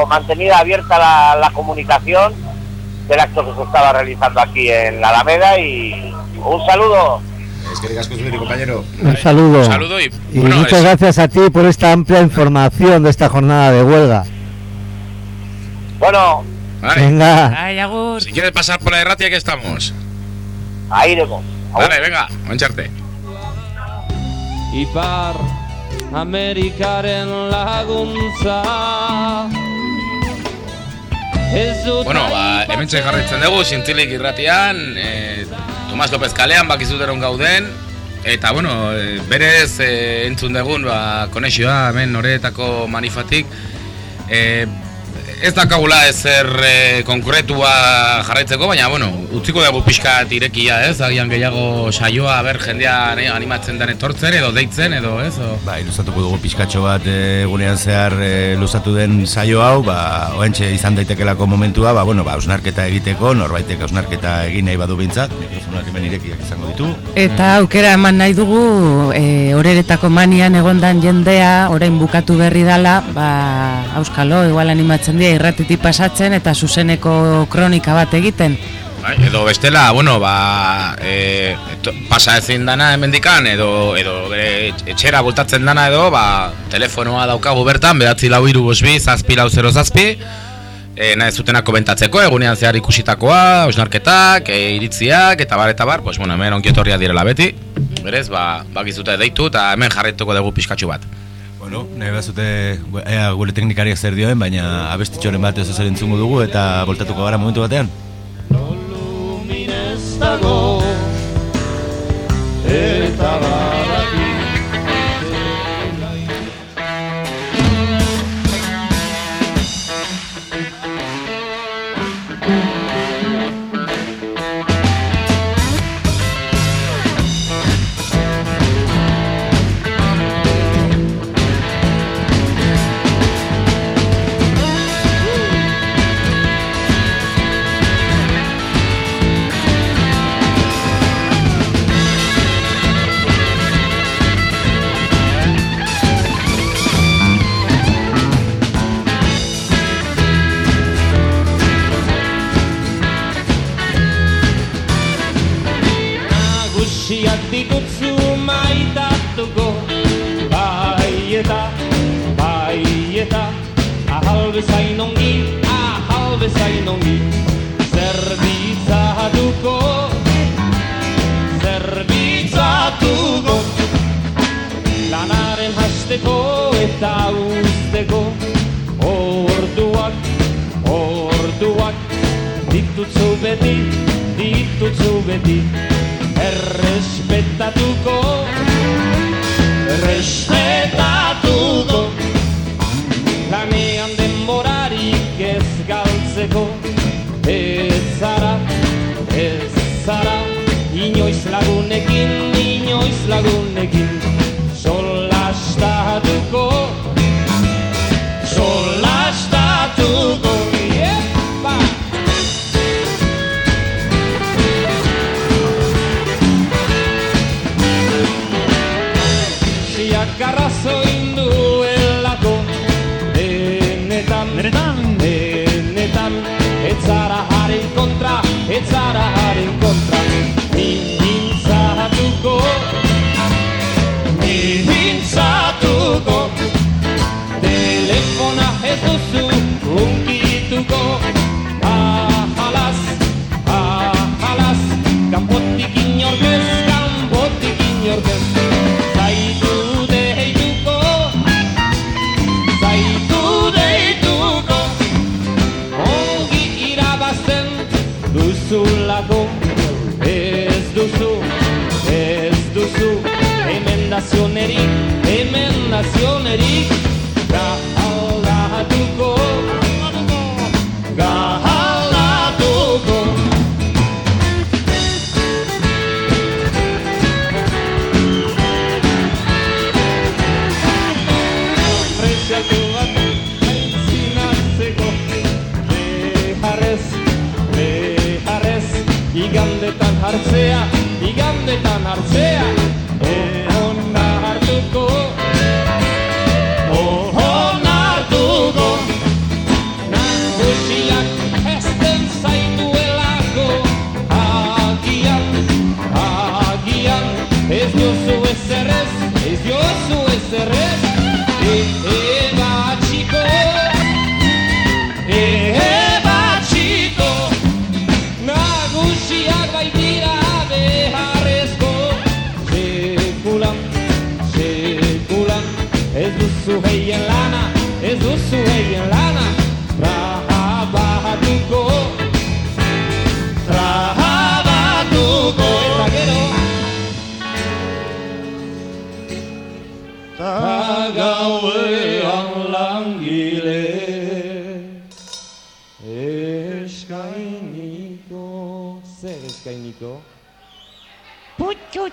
mantenida abierta la, la comunicación del acto que se estaba realizando aquí en la Alameda y un saludo. Es que digas compañero. Un saludo. Un saludo y, Y bueno, muchas es- gracias a ti por esta amplia información de esta jornada de huelga. Bueno, Vale. Venga. Si quieres pasar por la erratia, que estamos. Ahí iremos. Vale, venga, mancharte. Ipar Amerikaren laguntza. Bueno, ba, hemen jarraitzen dugu, zintzilik irratian, e, Tomas López kalean bakizuteron gauden, eta, bueno, e, berez e, entzun dugun, ba, konexioa, hemen noreetako manifatik, e, ez dakagula ezer e, konkretua jarraitzeko, baina, bueno, utziko dugu pixka irekia, ez? Agian gehiago saioa, ber, jendea ne, animatzen den etortzen, edo deitzen, edo, ez? O... Bai, luzatuko dugu pizkatxo bat e, egunean zehar e, luzatu den saio hau, ba, oentxe izan daitekelako momentua, ba, bueno, ba, ausnarketa egiteko, norbaitek ausnarketa egin nahi badu bintzat, mikrofonak hemen irekiak izango ditu. Eta aukera eman nahi dugu, e, horeretako manian egondan jendea, orain bukatu berri dala, ba, auskalo, igual animatzen dira irratitik pasatzen eta zuzeneko kronika bat egiten. Bai, edo bestela, bueno, ba, e, eto- pasa ezin dana hemendikan edo edo bere etxera bultatzen dana edo, ba, telefonoa daukagu bertan, bedatzi lau iru bosbi, zazpi lau zero zazpi, e, nahi zutena komentatzeko, egunean zehar ikusitakoa, osnarketak, e, iritziak, eta bar, eta bar, pues, bueno, hemen onkietorria direla beti, berez, ba, bakizute deitu, eta hemen jarraituko dugu pixkatxu bat. Bueno, nahi bazute, ea gure teknikariak zer dioen, baina abestitxoren bat ez zer entzungo dugu eta voltatuko gara momentu batean. ez dago Eta deep. nacionerik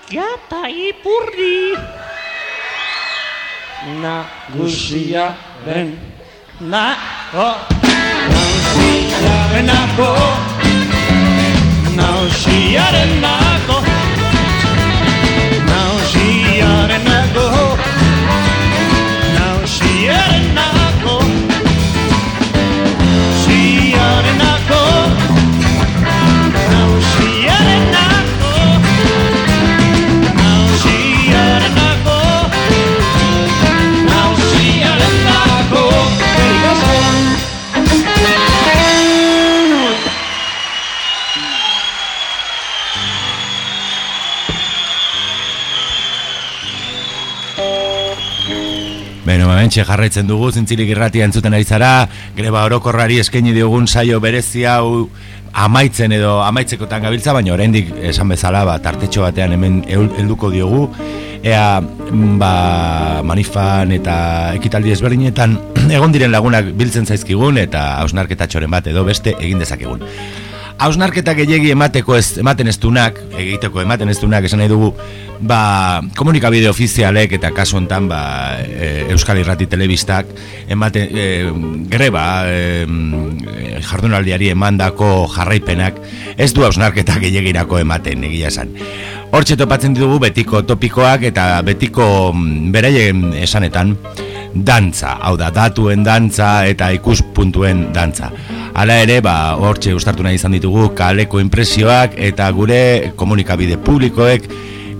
ja ta ipurdi. Na guzia ben. Na, oh. Na guzia ben nako. Na guziaren nako. Hementxe jarraitzen dugu, zintzilik irratia entzuten ari zara, greba orokorrari eskaini diogun saio berezi hau amaitzen edo amaitzekotan gabiltza, baina oraindik esan bezala, ba, tartetxo batean hemen helduko diogu, ea mm, ba, manifan eta ekitaldi ezberdinetan egon diren lagunak biltzen zaizkigun eta hausnarketatxoren bat edo beste egin dezakegun. Hausnarketa gehiegi emateko ez, ematen ez dunak, egiteko ematen ez dunak, esan nahi dugu, ba, komunikabide ofizialek eta kasu hontan ba, e, Euskal Irrati Telebistak emate, e, greba e, jardunaldiari emandako jarraipenak ez du hausnarketa gehiagirako ematen egia esan. Hortxe topatzen ditugu betiko topikoak eta betiko mm, beraien esanetan dantza, hau da, datuen dantza eta ikuspuntuen dantza. Hala ere, ba, hortxe ustartu nahi izan ditugu kaleko impresioak eta gure komunikabide publikoek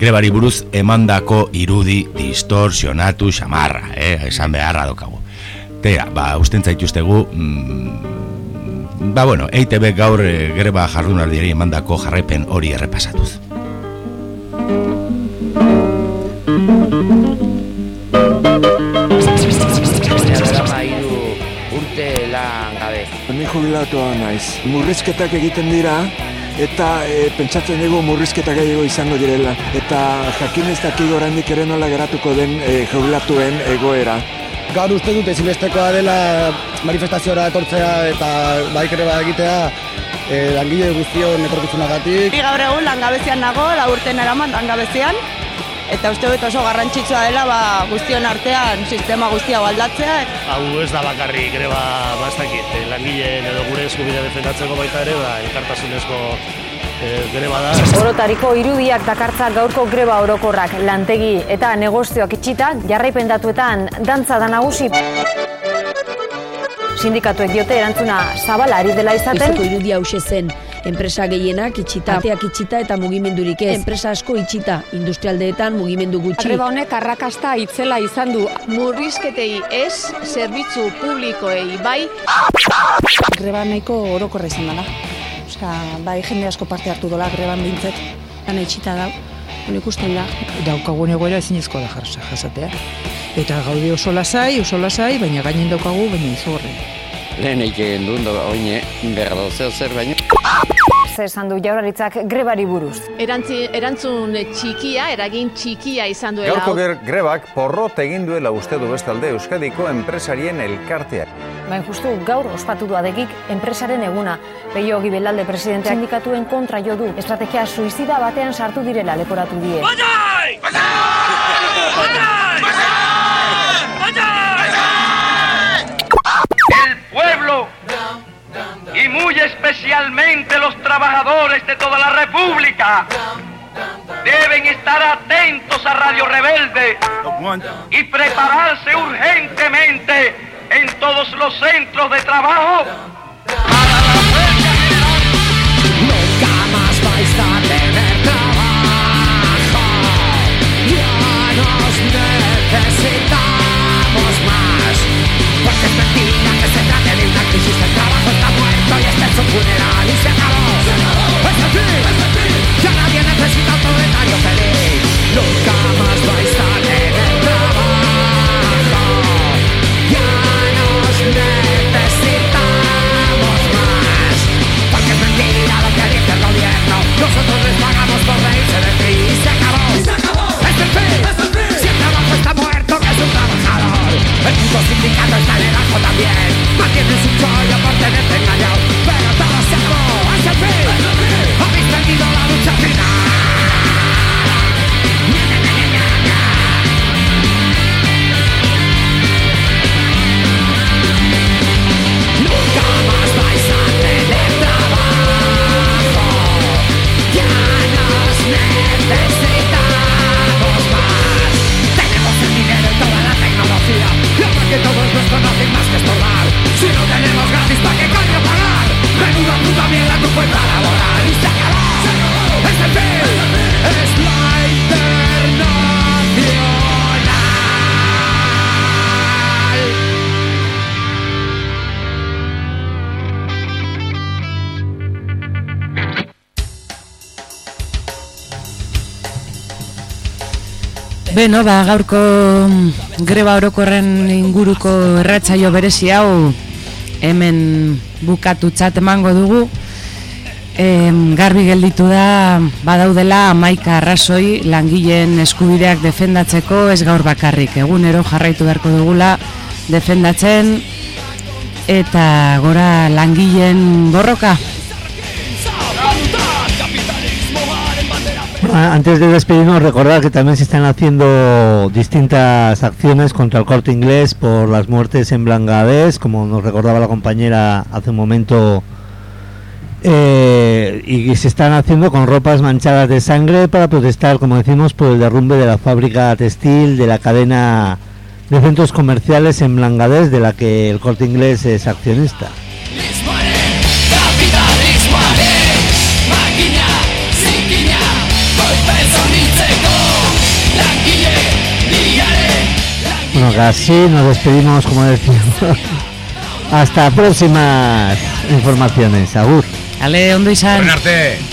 grebari buruz emandako irudi distorsionatu xamarra, eh? esan beharra dokagu. Tea, ba, usten zaituztegu, mm, ba, bueno, EITB gaur eh, greba jardunaldiari emandako jarraipen hori errepasatuz. Jubilatua naiz. Murrizketak egiten dira eta e, pentsatzen dugu murrizketak gehiago izango direla. Eta jakin ez dakik oraindik ere nola geratuko den e, jubilatuen egoera. Gaur uste dut ezinbestekoa dela manifestaziora etortzea eta baikere bat egitea e, langile guztion etorkizunagatik. Gaur egun langabezian nago, la urten eraman langabezian, eta uste dut oso garrantzitsua dela ba, guztion artean sistema guztia aldatzea. Hau ez da bakarrik greba bastakit, langileen edo gure eskubidea defendatzeko baita ere, ba, elkartasunezko eh, greba da. Orotariko irudiak dakartza gaurko greba orokorrak lantegi eta negozioak itxita jarraipen datuetan dantza da nagusi. Sindikatuek diote erantzuna zabala ari dela izaten. Goizeko irudia hause zen. Enpresa gehienak itxita, ateak itxita eta mugimendurik ez. Enpresa asko itxita, industrialdeetan mugimendu gutxi. Greba honek arrakasta itzela izan du. Murrizketei ez, zerbitzu publikoei bai. Greba nahiko orokorra izan dela. Osea, bai jende asko parte hartu dola greban bintzet. Lan itxita da, ikusten da. daukagun egoera ezinezkoa da jarsa jasatea. Eta gaude oso lasai, oso lasai, baina gainen daukagu, baina izorre. Lehen eiken duen da oine, berda zeo zer baino. Zer esan du jaurlaritzak grebari buruz. Erantzi, erantzun txikia, eragin txikia izan duela. Gaurko ger grebak porrot egin duela uste du bestalde Euskadiko enpresarien elkarteak. Baina justu gaur ospatu du adegik enpresaren eguna. Peio Gibelalde presidenteak sindikatuen kontra jo du. Estrategia suizida batean sartu direla leporatu die. El pueblo y muy especialmente los trabajadores de toda la República, deben estar atentos a Radio Rebelde y prepararse urgentemente en todos los centros de trabajo El puto sindicato está en el ajo también. Mantiene su chollo por tenerte engañado. Pero todo se acabó. Es el fin. Habéis perdido la lucha final. Estorbar. Si no tenemos gratis, ¿para qué coño pagar? Menuda puta mierda tu cuenta laboral. Y se acabó. Es el fin. Es la internacional. Beno, ba, gaurko mm, greba orokorren inguruko erratzaio berezi hau hemen bukatutzat emango dugu. Em, garbi gelditu da badaudela amaika arrazoi langileen eskubideak defendatzeko ez gaur bakarrik. Egunero jarraitu beharko dugula defendatzen eta gora langileen borroka. Antes de despedirnos, recordar que también se están haciendo distintas acciones contra el corte inglés por las muertes en Blangadés, como nos recordaba la compañera hace un momento, eh, y se están haciendo con ropas manchadas de sangre para protestar, como decimos, por el derrumbe de la fábrica textil de la cadena de centros comerciales en Blangadés, de la que el corte inglés es accionista. Bueno, así nos despedimos, como decíamos. Hasta próximas informaciones. Agur. Ale, ondo izan. Horren arte.